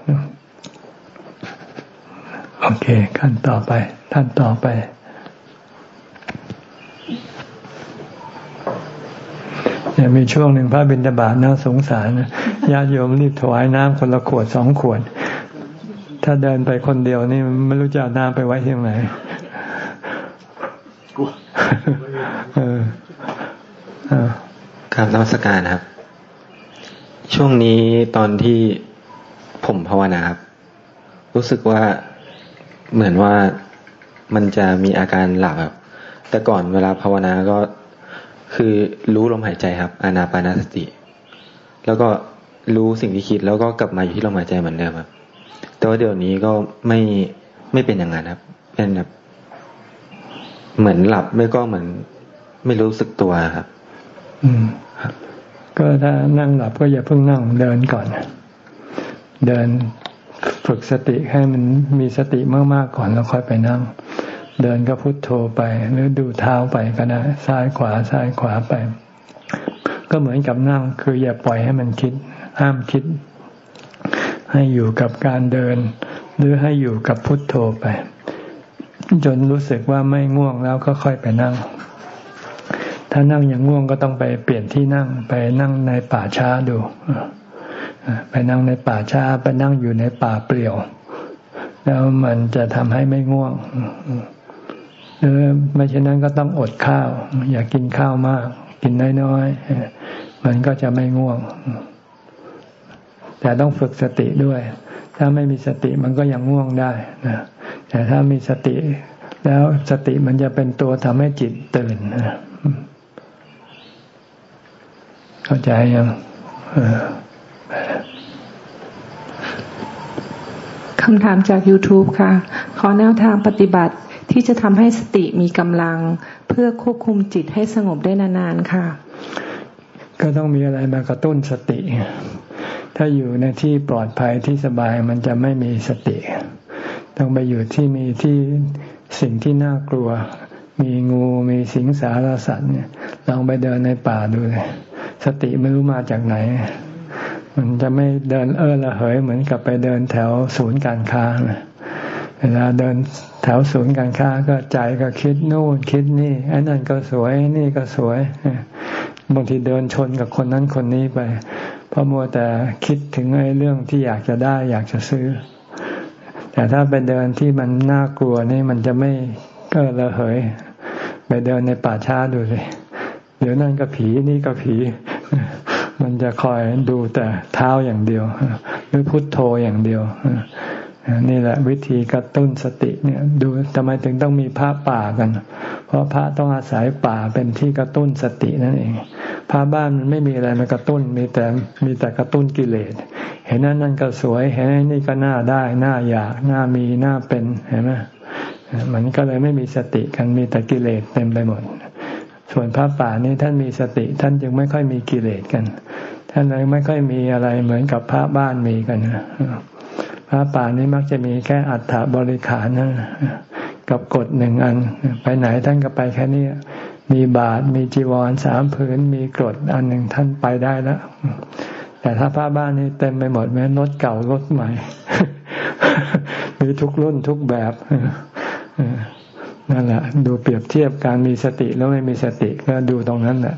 โอเค ขั้นต่อไป ท่านต่อไปเนี่ยมีช่วงหนึ่งพระบิณฑบาตน่าสงสารญาติโยมรีบถวายน้ำคนละขวดสองขวด ถ้าเดินไปคนเดียวนี่ไม่รู้จะเอาน้ำไปไว้ที่ไหน ครับนมัสการครับ ช่วงนี้ตอนที่ผมภาวนาครับ รู้สึกว่าเหมือนว่ามันจะมีอาการหลับครับ แต่ก่อนเวลาภาวนาก็คือรู้ลมหายใจครับอานาปานาสติ แล้วก็รู้สิ่งที่คิดแล้วก็กลับมาอยู่ที่ลมหายใจเหมือนเดิมครับ แต่ว่าเดี๋ยวนี้ก็ไม่ไม่เป็นอย่างนั้นครับ เป็นแบบ เหมือนหลับไม่ก็เหมือน ไม่รู้สึกตัวครับ อืมก็ถ้านั่งหลับก็อย่าเพิ่งนั่งเดินก่อน เดินฝึกสติให้มันมีสติมากๆก่อนแล้วค่อยไปนั่ง เดินก็พุโทโธไป หรือดูเท้าไปก็ได้ซ้ายขวาซ้ายขวาไป ก็เหมือนกับนั่ง คืออย่าปล่อยให้มันคิด ห้ามคิด ให้อยู่กับการเดิน หรือให้อยู่กับพุทโธไป จนรู้สึกว่าไม่ง่วงแล้วก็ค่อยไปนั่ง ถ้านั่งอย่างง่วงก็ต้องไปเปลี่ยนที่นั่ง ไปนั่งในป่าช้าดูไปนั่งในป่าช้าไปนั่งอยู่ในป่าเปลี่ยว แล้วมันจะทำให้ไม่ง่วงหรือไม่เช่นนั้นก็ต้องอดข้าว อย่ากกินข้าวมาก กินน้อยๆมันก็จะไม่ง่วง แต่ต้องฝึกสติด้วย ถ้าไม่มีสติมันก็ยังง่วงได้นะ แต่ถ้ามีสติ แล้วสติมันจะเป็นตัวทำให้จิตตื่นนะเข้าใจยังคำถามจาก YouTube ค่ะ ขอแนวทางปฏิบัติที่จะทำให้สติมีกำลัง เพื่อควบคุมจิตให้สงบได้นานๆค่ะ ก็ต้องมีอะไรมากระตุ้นสติ ถ้าอยู่ในที่ปลอดภัยที่สบายมันจะไม่มีสติ ต้องไปอยู่ที่มีที่สิ่งที่น่ากลัว มีงูมีสิงสารสัตว์เนี่ยลองไปเดินในป่าดูเลยสติไม่รู้มาจากไหน มันจะไม่เดินเออละเหยเหมือนกับไปเดินแถวศูนย์การค้าเวลาเดินแถวศูนย์การค้าก็ใจก็คิดนู่นคิดนี่ไอ้นั่นก็สวยนี่ก็สวยบางทีเดินชนกับคนนั้นคนนี้ไป เพราะมัวแต่คิดถึงไอ้เรื่องที่อยากจะได้อยากจะซื้อ แต่ถ้าไปเดินที่มันน่ากลัวนี่มันจะไม่ก็ระเหย ไปเดินในป่าช้าดูเลยเดี๋ยวนั่นก็ผีนี่ก็ผี มันจะคอยดูแต่เท้าอย่างเดียว หรือพุทโธอย่างเดียว นี่แหละวิธีกระตุ้นสติเนี่ยดูทำไมถึงต้องมีพระป่ากัน เพราะพระต้องอาศัยป่าเป็นที่กระตุ้นสตินั่นเอง พระบ้านมันไม่มีอะไรมากระตุ้นมีแต่มีแต่กระตุ้นกิเลส เห็นนั่นนั่นก็สวย เห็นนี่ก็น่าได้น่าอยากน่ามีน่าเป็นเห็นไหมมันก็เลยไม่มีสติกันมีแต่กิเลสเต็มไปหมด ส่วนพระป่านี่ท่านมีสติ ท่านจึงไม่ค่อยมีกิเลสกัน ท่านเลยไม่ค่อยมีอะไรเหมือนกับพระบ้านมีกันนะ พระป่านี้มักจะมีแค่อัฐบริขารนะกับกฎหนึ่งอัน ไปไหนท่านก็ไปแค่นี้มีบาทมีจีวรสามผืนมีกรดอันหนึ่งท่านไปได้แล้วแต่ถ้าพระบ้านนี้เต็มไปหมดแม้รถเก่ารถใหม่ มีทุกรุ่นทุกแบบนั่นแหละดูเปรียบเทียบการมีสติแล้วไม่มีสติก็ดูตรงนั้นแหละ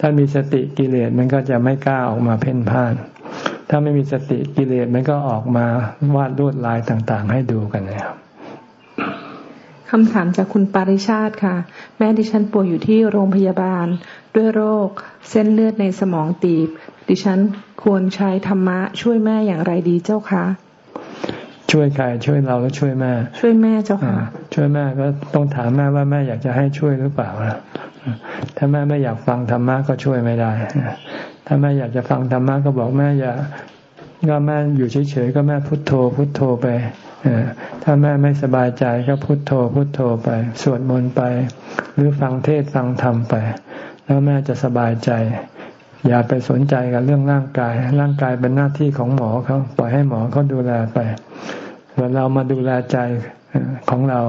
ถ้ามีสติกิเลสมันก็จะไม่กล้าออกมาเพ่นพ่าน ถ้าไม่มีสติกิเลสมันก็ออกมาวาดลวดลายต่างๆ ให้ดูกันนะครับคำถามจากคุณปาริชาติค่ะ แม่ดิฉันป่วยอยู่ที่โรงพยาบาล ด้วยโรค เส้นเลือดในสมองตีบ ดิฉันควรใช้ธรรมะช่วยแม่อย่างไรดีเจ้าคะช่วยใครช่วยเราแล้วช่วยแม่ ช่วยแม่เจ้าค่ะช่วยแม่ก็ต้องถามแม่ว่าแม่อยากจะให้ช่วยหรือเปล่าถ้าแม่ไม่อยากฟังธรรมะก็ช่วยไม่ได้ ถ้าแม่อยากจะฟังธรรมะก็บอกแม่อย่าก็แม่อยู่เฉยๆก็แม่พุทโธ พุทโธไปถ้าแม่ไม่สบายใจก็พุโทโธ พุโทโธไป สวดมนต์ไป หรือฟังเทศฟังธรรมไป แล้วแม่จะสบายใจ อย่าไปสนใจกับเรื่องร่างกาย ร่างกายเป็นหน้าที่ของหมอเขาปล่อยให้หมอเขาดูแลไปส่วนเรามาดูแลใจของเรา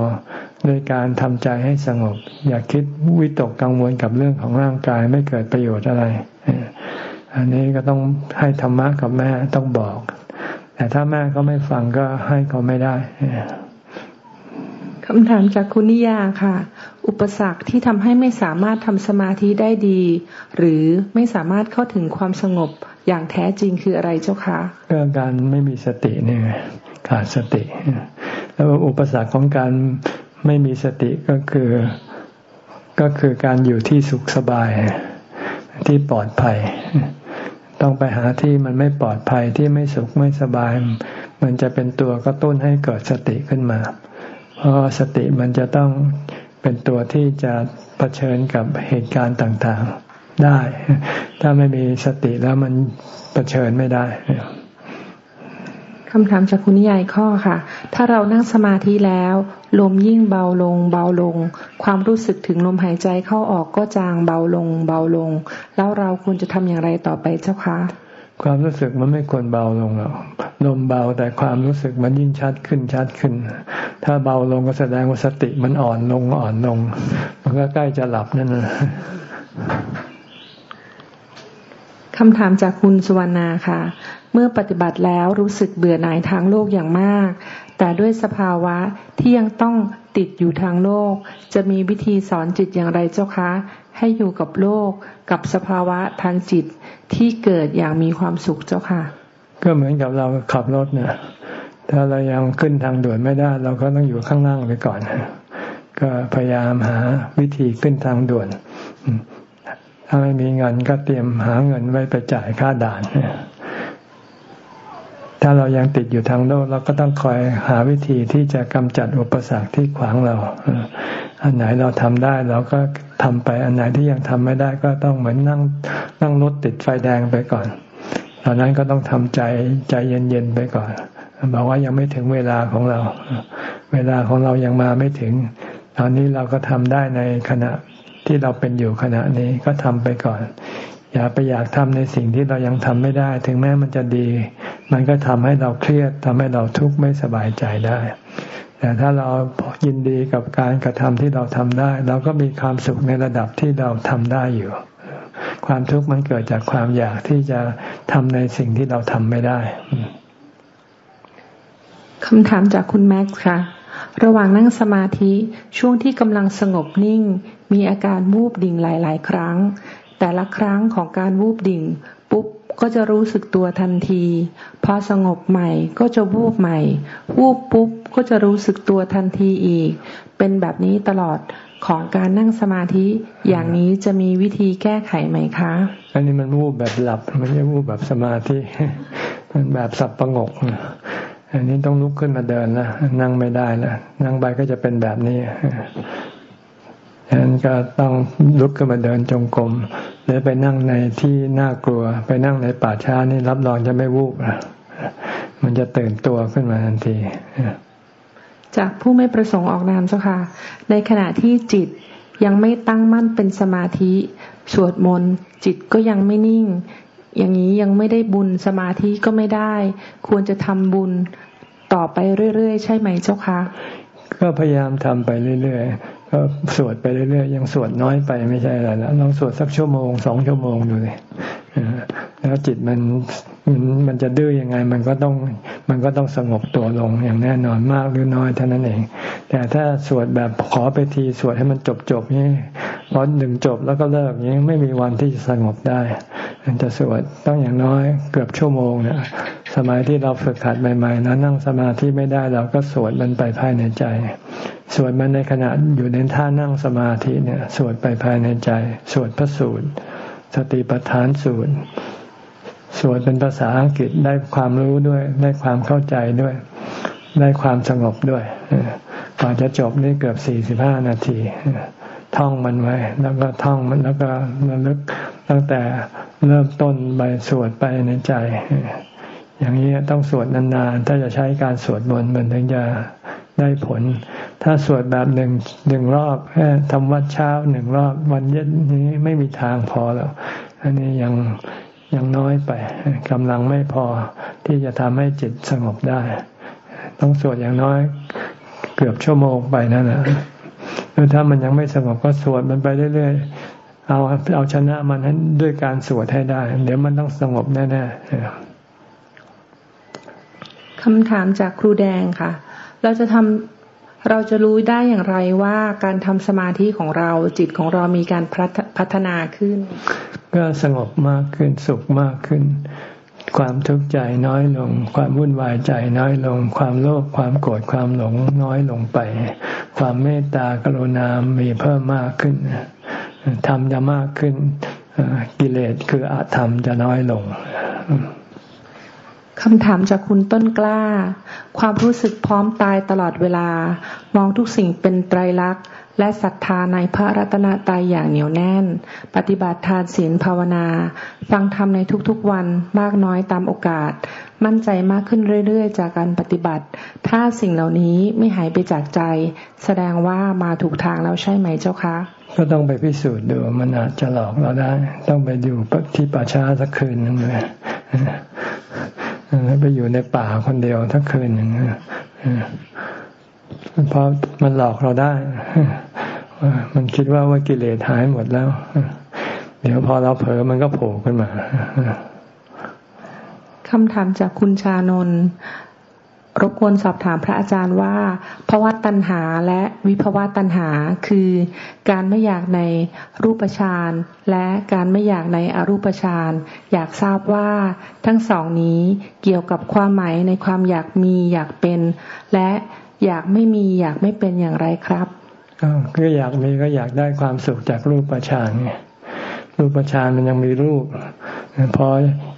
ด้วยการทำใจให้สงบ อย่าคิดวิตกกังวลกับเรื่องของร่างกายไม่เกิดประโยชน์อะไร อันนี้ก็ต้องให้ธรรมะกับแม่ต้องบอก แต่ถ้าแม่ก็ไม่ฟังก็ให้เขาไม่ได้คำถามจากคุณนิยาค่ะ อุปสรรคที่ทำให้ไม่สามารถทำสมาธิได้ดี หรือไม่สามารถเข้าถึงความสงบอย่างแท้จริงคืออะไรเจ้าคะก็การไม่มีสตินี่ขาดสติ แล้วอุปสรรคของการไม่มีสติก็คือ ก็คือการอยู่ที่สุขสบายที่ปลอดภัย ต้องไปหาที่มันไม่ปลอดภัยที่ไม่สุขไม่สบาย มันจะเป็นตัวกระตุ้นให้เกิดสติขึ้นมา เพราะสติมันจะต้องเป็นตัวที่จะะเผชิญกับเหตุการณ์ต่างๆได้ ถ้าไม่มีสติแล้วมันเผชิญไม่ได้คำถามจากคุณนิยายข้อค่ะ ถ้าเรานั่งสมาธิแล้ว ลมยิ่งเบาลงเบาลง ความรู้สึกถึงลมหายใจเข้าออกก็จางเบาลงเบาลง แล้วเราควรจะทำอย่างไรต่อไปเจ้าคะความรู้สึกมันไม่ควรเบาลงหรอกลมเบาแต่ความรู้สึกมันยิ่งชัดขึ้นชัดขึ้น ถ้าเบาลงก็แสดงว่าสติมันอ่อนลงอ่อนลง มันก็ใกล้จะหลับนั่นนะคำถามจากคุณสุวรรณาค่ะ เมื่อปฏิบัติแล้วรู้สึกเบื่อหน่ายทางโลกอย่างมาก แต่ด้วยสภาวะที่ยังต้องติดอยู่ทางโลก จะมีวิธีสอนจิตอย่างไรเจ้าคะ ให้อยู่กับโลกกับสภาวะทางจิตที่เกิดอย่างมีความสุขเจ้าค่ะ ก็เหมือนกับเราขับรถเนี่ยถ้าเรายังขึ้นทางด่วนไม่ได้ เราก็ต้องอยู่ข้างล่างไปก่อน ก็พยายามหาวิธีขึ้นทางด่วน ถ้าไม่มีเงินก็เตรียมหาเงินไว้ไปจ่ายค่าด่าน ถ้าเรายังติดอยู่ทางโลกเราก็ต้องคอยหาวิธีที่จะกำจัดอุปสรรคที่ขวางเรา อันไหนเราทำได้เราก็ทำไป อันไหนที่ยังทำไม่ได้ก็ต้องเหมือนนั่งนั่งรถติดไฟแดงไปก่อนตอนนั้นก็ต้องทำใจใจเย็นๆไปก่อนบอกว่ายังไม่ถึงเวลาของเรา เวลาของเรายังมาไม่ถึง ตอนนี้เราก็ทำได้ในขณะที่เราเป็นอยู่ขณะนี้ก็ทำไปก่อน อย่าไปอยากทำในสิ่งที่เรายังทำไม่ได้ ถึงแม้มันจะดี มันก็ทำให้เราเครียดทำให้เราทุกข์ไม่สบายใจได้ แต่ถ้าเรายินดีกับการกระทำที่เราทำได้ เราก็มีความสุขในระดับที่เราทำได้อยู่ ความทุกข์มันเกิดจากความอยากที่จะทำในสิ่งที่เราทำไม่ได้คำถามจากคุณแม็กซ์ค่ะ ระหว่างนั่งสมาธิช่วงที่กำลังสงบนิ่ง มีอาการวูบดิ่งหลาย ๆ ครั้ง แต่ละครั้งของการวูบดิ่ง ปุ๊บก็จะรู้สึกตัวทันที พอสงบใหม่ก็จะวูบใหม่ วูบปุ๊บก็จะรู้สึกตัวทันทีอีก เป็นแบบนี้ตลอดของการนั่งสมาธิอย่างนี้จะมีวิธีแก้ไขไหมคะ อันนี้มันวูบแบบหลับมันไม่วูบแบบสมาธิ มันแบบสับประงก อันนี้ต้องลุกขึ้นมาเดินแล้วนั่งไม่ได้แล้วนั่งไปก็จะเป็นแบบนี้ ฉะนั้นก็ต้องลุกขึ้นมาเดินจงกรมหรือไปนั่งในที่น่ากลัว ไปนั่งในป่าช้านี่รับรองจะไม่วูบมันจะตื่นตัวขึ้นมาทันทีจากผู้ไม่ประสงค์ออกนามเจ้าค่ะ ในขณะที่จิตยังไม่ตั้งมั่นเป็นสมาธิ สวดมนต์จิตก็ยังไม่นิ่ง อย่างนี้ยังไม่ได้บุญสมาธิก็ไม่ได้ ควรจะทำบุญต่อไปเรื่อยๆ ใช่ไหมเจ้าคะก็พยายามทำไปเรื่อยๆ ก็สวดไปเรื่อยๆยังสวดน้อยไปไม่ใช่อะไรแล้วลองสวดสักชั่วโมงสองชั่วโมงดูเลยแล้วจิตมันมันมันจะดื้อยังไง มันก็ต้องมันก็ต้องสงบตัวลงอย่างแน่นอนมากหรือน้อยเท่านั้นเอง แต่ถ้าสวดแบบขอไปทีสวดให้มันจบจบนี่พอหนึ่งจบแล้วก็เลิกนี้ไม่มีวันที่จะสงบได้มันจะสวดต้องอย่างน้อยเกือบชั่วโมงเนี่ย สมัยที่เราฝึกขัดใหม่ๆนะนั่งสมาธิไม่ได้เราก็สวดมันไปภายในใจ สวดมันในขณะอยู่ในท่านั่งสมาธิเนี่ย สวดไปภายในใจ สวดพระสูตร สติปัฏฐานสูตร สวดเป็นภาษาอังกฤษได้ความรู้ด้วย ได้ความเข้าใจด้วย ได้ความสงบด้วยกว่าจะจบนี่เกือบสี่สิบห้านาทีท่องมันไว้ แล้วก็ท่องมันแล้วก็ระลึกตั้งแต่เริ่มต้นไปสวดไปในใจ อย่างนี้ต้องสวดนานๆ ถ้าจะใช้การสวดมนต์มันถึงจะได้ผล ถ้าสวดแบบหนึ่งหนึ่งรอบแค่ทำวัดเช้าหนึ่งรอบวันเย็นนี้ไม่มีทางพอแล้ว อันนี้ยังยังน้อยไปกำลังไม่พอที่จะทำให้จิตสงบได้ ต้องสวดอย่างน้อยเกือบชั่วโมงไปนั่นแหละหรือถ้ามันยังไม่สงบก็สวดมันไปเรื่อยๆ เอาเอาชนะมันด้วยการสวดให้ได้ เดี๋ยวมันต้องสงบแน่ๆ คำถามจากครูแดงค่ะ เราจะทำเราจะรู้ได้อย่างไรว่าการทำสมาธิของเราจิตของเรามีการพัฒนาขึ้น ก็สงบมากขึ้นสุขมากขึ้น ความทุกข์ใจน้อยลง ความวุ่นวายใจน้อยลง ความโลภความโกรธความหลงน้อยลงไป ความเมตตากรุณามีเพิ่มมากขึ้นธรรมจะมากขึ้นกิเลสคืออาธรรมจะน้อยลง คำถามจากคุณต้นกล้า ความรู้สึกพร้อมตายตลอดเวลา มองทุกสิ่งเป็นไตรลักษณ์ และศรัทธาในพระรัตนตรัยอย่างเหนียวแน่น ปฏิบัติทานศีลภาวนา ฟังธรรมในทุกๆวันมากน้อยตามโอกาส มั่นใจมากขึ้นเรื่อยๆ จากการปฏิบัติ ถ้าสิ่งเหล่านี้ไม่หายไปจากใจ แสดงว่ามาถูกทางแล้วใช่ไหมเจ้าคะก็ต้องไปพิสูจน์ดูมันอาจจะหลอกเราได้ ต้องไปอยู่ที่ป่าช้าสักคืนนึงเลย ไปอยู่ในป่าคนเดียวทั้งคืนอย่างนี้เพราะมันหลอกเราได้มันคิดว่าว่ากิเลสหายหมดแล้ว เดี๋ยวพอเราเผลอมันก็โผล่ขึ้นมาคำถามจากคุณชานน รบกวนสอบถามพระอาจารย์ว่าภาวะตัณหาและวิภาวะตัณหาคือการไม่อยากในรูปฌานและการไม่อยากในอรูปฌานอยากทราบว่าทั้งสองนี้เกี่ยวกับความหมายในความอยากมีอยากเป็น และอยากไม่มีอยากไม่เป็นอย่างไรครับก็อยากมีก็อยากได้ความสุขจากรูปฌานไง รูปฌานมันยังมีรูปพอ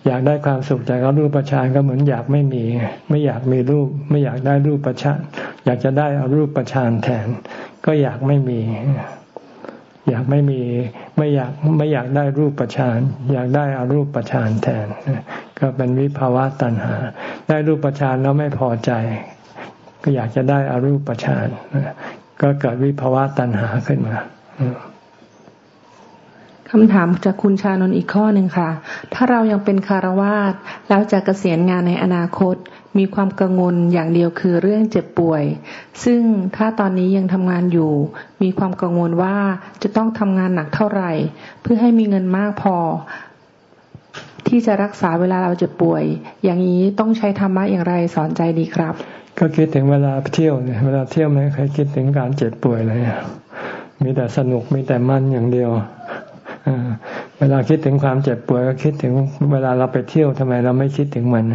อยากได้ความสุขจากรูปฌานก็เหมือนอยากไม่มี ไม่อยากมีรูป ไม่อยากได้รูปฌานอยากจะได้อารูปฌานแทน ก็อยากไม่มี อยากไม่มีไม่อยากไม่อยากได้รูปฌานอยากได้อารูปฌานแทน ก็เป็นวิภาวะตัณหา ได้รูปฌานแล้วไม่พอใจ ก็อยากจะได้อารูปฌานก็เกิดวิภาวะตัณหาขึ้นมา คำถามจากคุณชานนอีกข้อหนึ่งค่ะ ถ้าเรายังเป็นคารวาสแล้วจะเกษียณงานในอนาคต มีความกังวลอย่างเดียวคือเรื่องเจ็บป่วย ซึ่งถ้าตอนนี้ยังทำงานอยู่ มีความกังวลว่าจะต้องทำงานหนักเท่าไหร่ เพื่อให้มีเงินมากพอ ที่จะรักษาเวลาเราเจ็บป่วย อย่างนี้ต้องใช้ธรรมะอย่างไรสอนใจดีครับ ก็คิดถึงเวลาเที่ยวเนี่ยเวลาเที่ยวไม่เคยคิดถึงการเจ็บป่วยเลยมีแต่สนุกมีแต่มันอย่างเดียว เวลาคิดถึงความเจ็บป่วยก็คิดถึงเวลาเราไปเที่ยวทำไมเราไม่คิดถึงมัน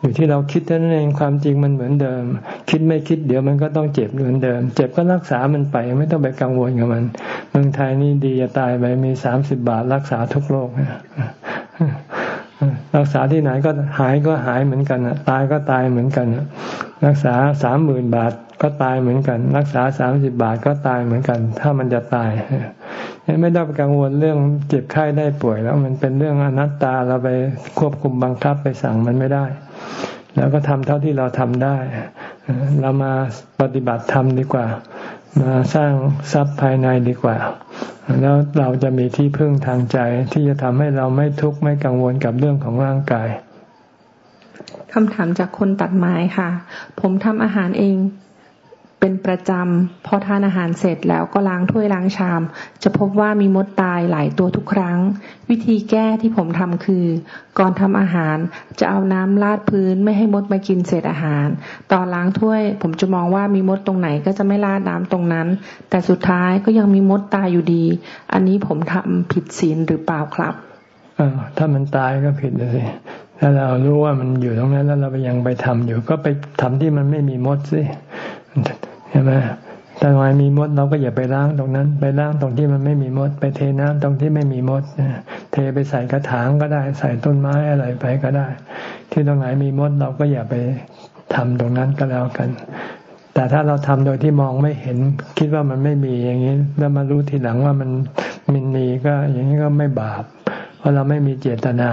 อยู่ที่เราคิดนั่นเองความจริงมันเหมือนเดิม คิดไม่คิดเดี๋ยวมันก็ต้องเจ็บเหมือนเดิม เจ็บก็รักษามันไปไม่ต้องไปกังวลกับมัน เมืองไทยนี่ดีจะตายไปมีสามสิบบาทรักษาทุกโรครักษาที่ไหนก็หายก็หายเหมือนกันตายก็ตายเหมือนกันรักษาสามหมื่นบาทก็ตายเหมือนกัน รักษาสามสิบบาทก็ตายเหมือนกัน ถ้ามันจะตาย ไม่ต้องกังวลเรื่องเจ็บไข้ได้ป่วยแล้วมันเป็นเรื่องอนัตตาเราไปควบคุมบังคับไปสั่งมันไม่ได้ แล้วก็ทำเท่าที่เราทำได้ เรามาปฏิบัติธรรมดีกว่า มาสร้างทรัพย์ภายในดีกว่า แล้วเราจะมีที่พึ่งทางใจที่จะทำให้เราไม่ทุกข์ไม่กังวลกับเรื่องของร่างกายคำถามจากคนตัดไม้ค่ะ ผมทำอาหารเอง เป็นประจำพอทานอาหารเสร็จแล้วก็ล้างถ้วยล้างชาม จะพบว่ามีมดตายหลายตัวทุกครั้ง วิธีแก้ที่ผมทำคือ ก่อนทำอาหารจะเอาน้ำลาดพื้นไม่ให้มดมากินเศษอาหาร ตอนล้างถ้วย ผมจะมองว่ามีมดตรงไหนก็จะไม่ลาดน้ำตรงนั้น แต่สุดท้ายก็ยังมีมดตายอยู่ดี อันนี้ผมทำผิดศีลหรือเปล่าครับอถ้ามันตายก็ผิดเลยถ้าเรารู้ว่ามันอยู่ตรงนั้นแล้วเราไปยังไปทำอยู่ ก็ไปทำที่มันไม่มีมดสิ ใช่ไหมถ้าไมมีมดเราก็อย่าไปล้างตรงนั้น ไปล้างตรงที่มันไม่มีมด ไปเทน้ำตรงที่ไม่มีมดเทไปใส่กระถางก็ได้ ใส่ต้นไม้อะไรไปก็ได้ ที่ตรงไหนมีมดเราก็อย่าไปทำตรงนั้นก็แล้วกัน แต่ถ้าเราทำโดยที่มองไม่เห็น คิดว่ามันไม่มีอย่างนี้ แล้วมารู้ทีหลังว่ามันมินมีก็อย่างนี้ก็ไม่บาป เพราะเราไม่มีเจตนา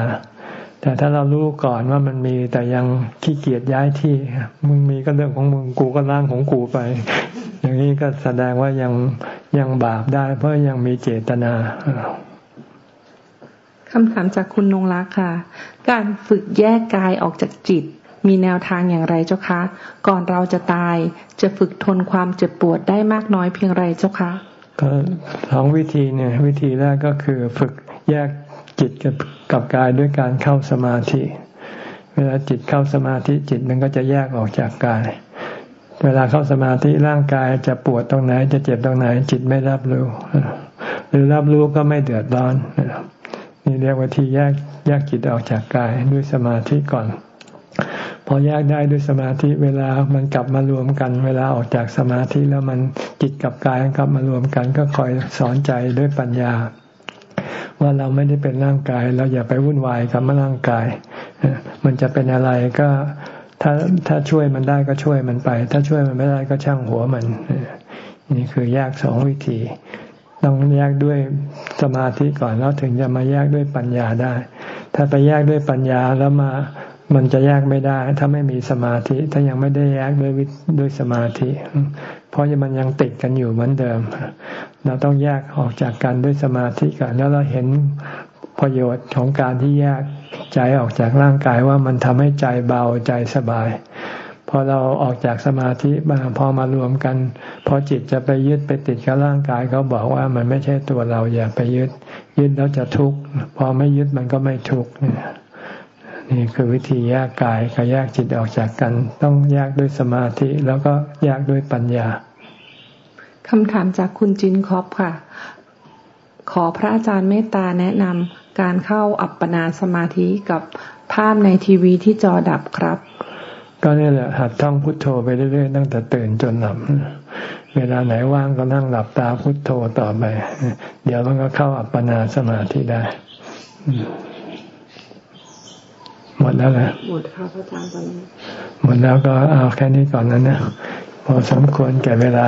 แต่ถ้าเรารู้ก่อนว่ามันมีแต่ยังขี้เกียจย้ายที่ มึงมีก็เรื่องของมึงกูก็ร่างของกูไป อย่างนี้ก็แสดงว่ายังยังบาปได้ เพราะยังมีเจตนาคำถามจากคุณนงรักค่ะ การฝึกแยกกายออกจากจิต มีแนวทางอย่างไรเจ้าคะ ก่อนเราจะตายจะฝึกทนความเจ็บปวดได้มากน้อยเพียงไรเจ้าคะก็สองวิธีเนี่ย วิธีแรกก็คือฝึกแยก จิตกับกับกายด้วยการเข้าสมาธิ เวลาจิตเข้าสมาธิจิตมันก็จะแยกออกจากกาย เวลาเข้าสมาธิร่างกายจะปวดตรงไหน จะเจ็บตรงไหน จิตไม่รับรู้ หรือรับรู้ก็ไม่เดือดร้อน นี่เรียกว่าที่แยกแยกจิตออกจากกายด้วยสมาธิก่อน พอแยกได้ด้วยสมาธิเวลามันกลับมารวมกัน เวลาออกจากสมาธิแล้วมันจิตกับกายกลับมารวมกัน ก็คอยสอนใจด้วยปัญญา ว่าเราไม่ได้เป็นร่างกาย เราอย่าไปวุ่นวายกับร่างกาย มันจะเป็นอะไรก็ถ้าถ้าช่วยมันได้ก็ช่วยมันไป ถ้าช่วยมันไม่ได้ก็ช่างหัวมัน นี่คือแยกสองวิธี ต้องแยกด้วยสมาธิก่อนแล้วถึงจะมาแยกด้วยปัญญาได้ ถ้าไปแยกด้วยปัญญาแล้วมามันจะแยกไม่ได้ ถ้าไม่มีสมาธิ ถ้ายังไม่ได้แยกด้วยด้วยสมาธิ เพราะมันยังติดกันอยู่เหมือนเดิม เราต้องแยกออกจากกันด้วยสมาธิก่อนแล้วเราเห็นประโยชน์ของการที่แยกใจออกจากร่างกายว่ามันทำให้ใจเบาใจสบายพอเราออกจากสมาธิมาพอมารวมกัน พอจิตจะไปยึดไปติดกับร่างกายเขาบอกว่ามันไม่ใช่ตัวเราอย่าไปยึด ยึดแล้วจะทุกข์พอไม่ยึดมันก็ไม่ทุกข์นี่คือวิธีแยกกายกับแยกจิตออกจากกัน ต้องแยกด้วยสมาธิแล้วก็แยกด้วยปัญญา คำถามจากคุณจินคอปค่ะ ขอพระอาจารย์เมตตาแนะนำการเข้าอัปปนาสมาธิกับภาพในทีวีที่จอดับครับ ก็นี่แหละหัดท่องพุทโธไปเรื่อยๆตั้งแต่ตื่นจนหลับ เวลาไหนว่างก็นั่งหลับตาพุทโธต่อไป เดี๋ยวมันก็เข้าอัปปนาสมาธิได้ หมดแล้วนะหมดครับอาจารย์ตอนนี้หมดแล้วก็เอาแค่นี้ก่อนนั้นนะพอสมควรแก่เวลา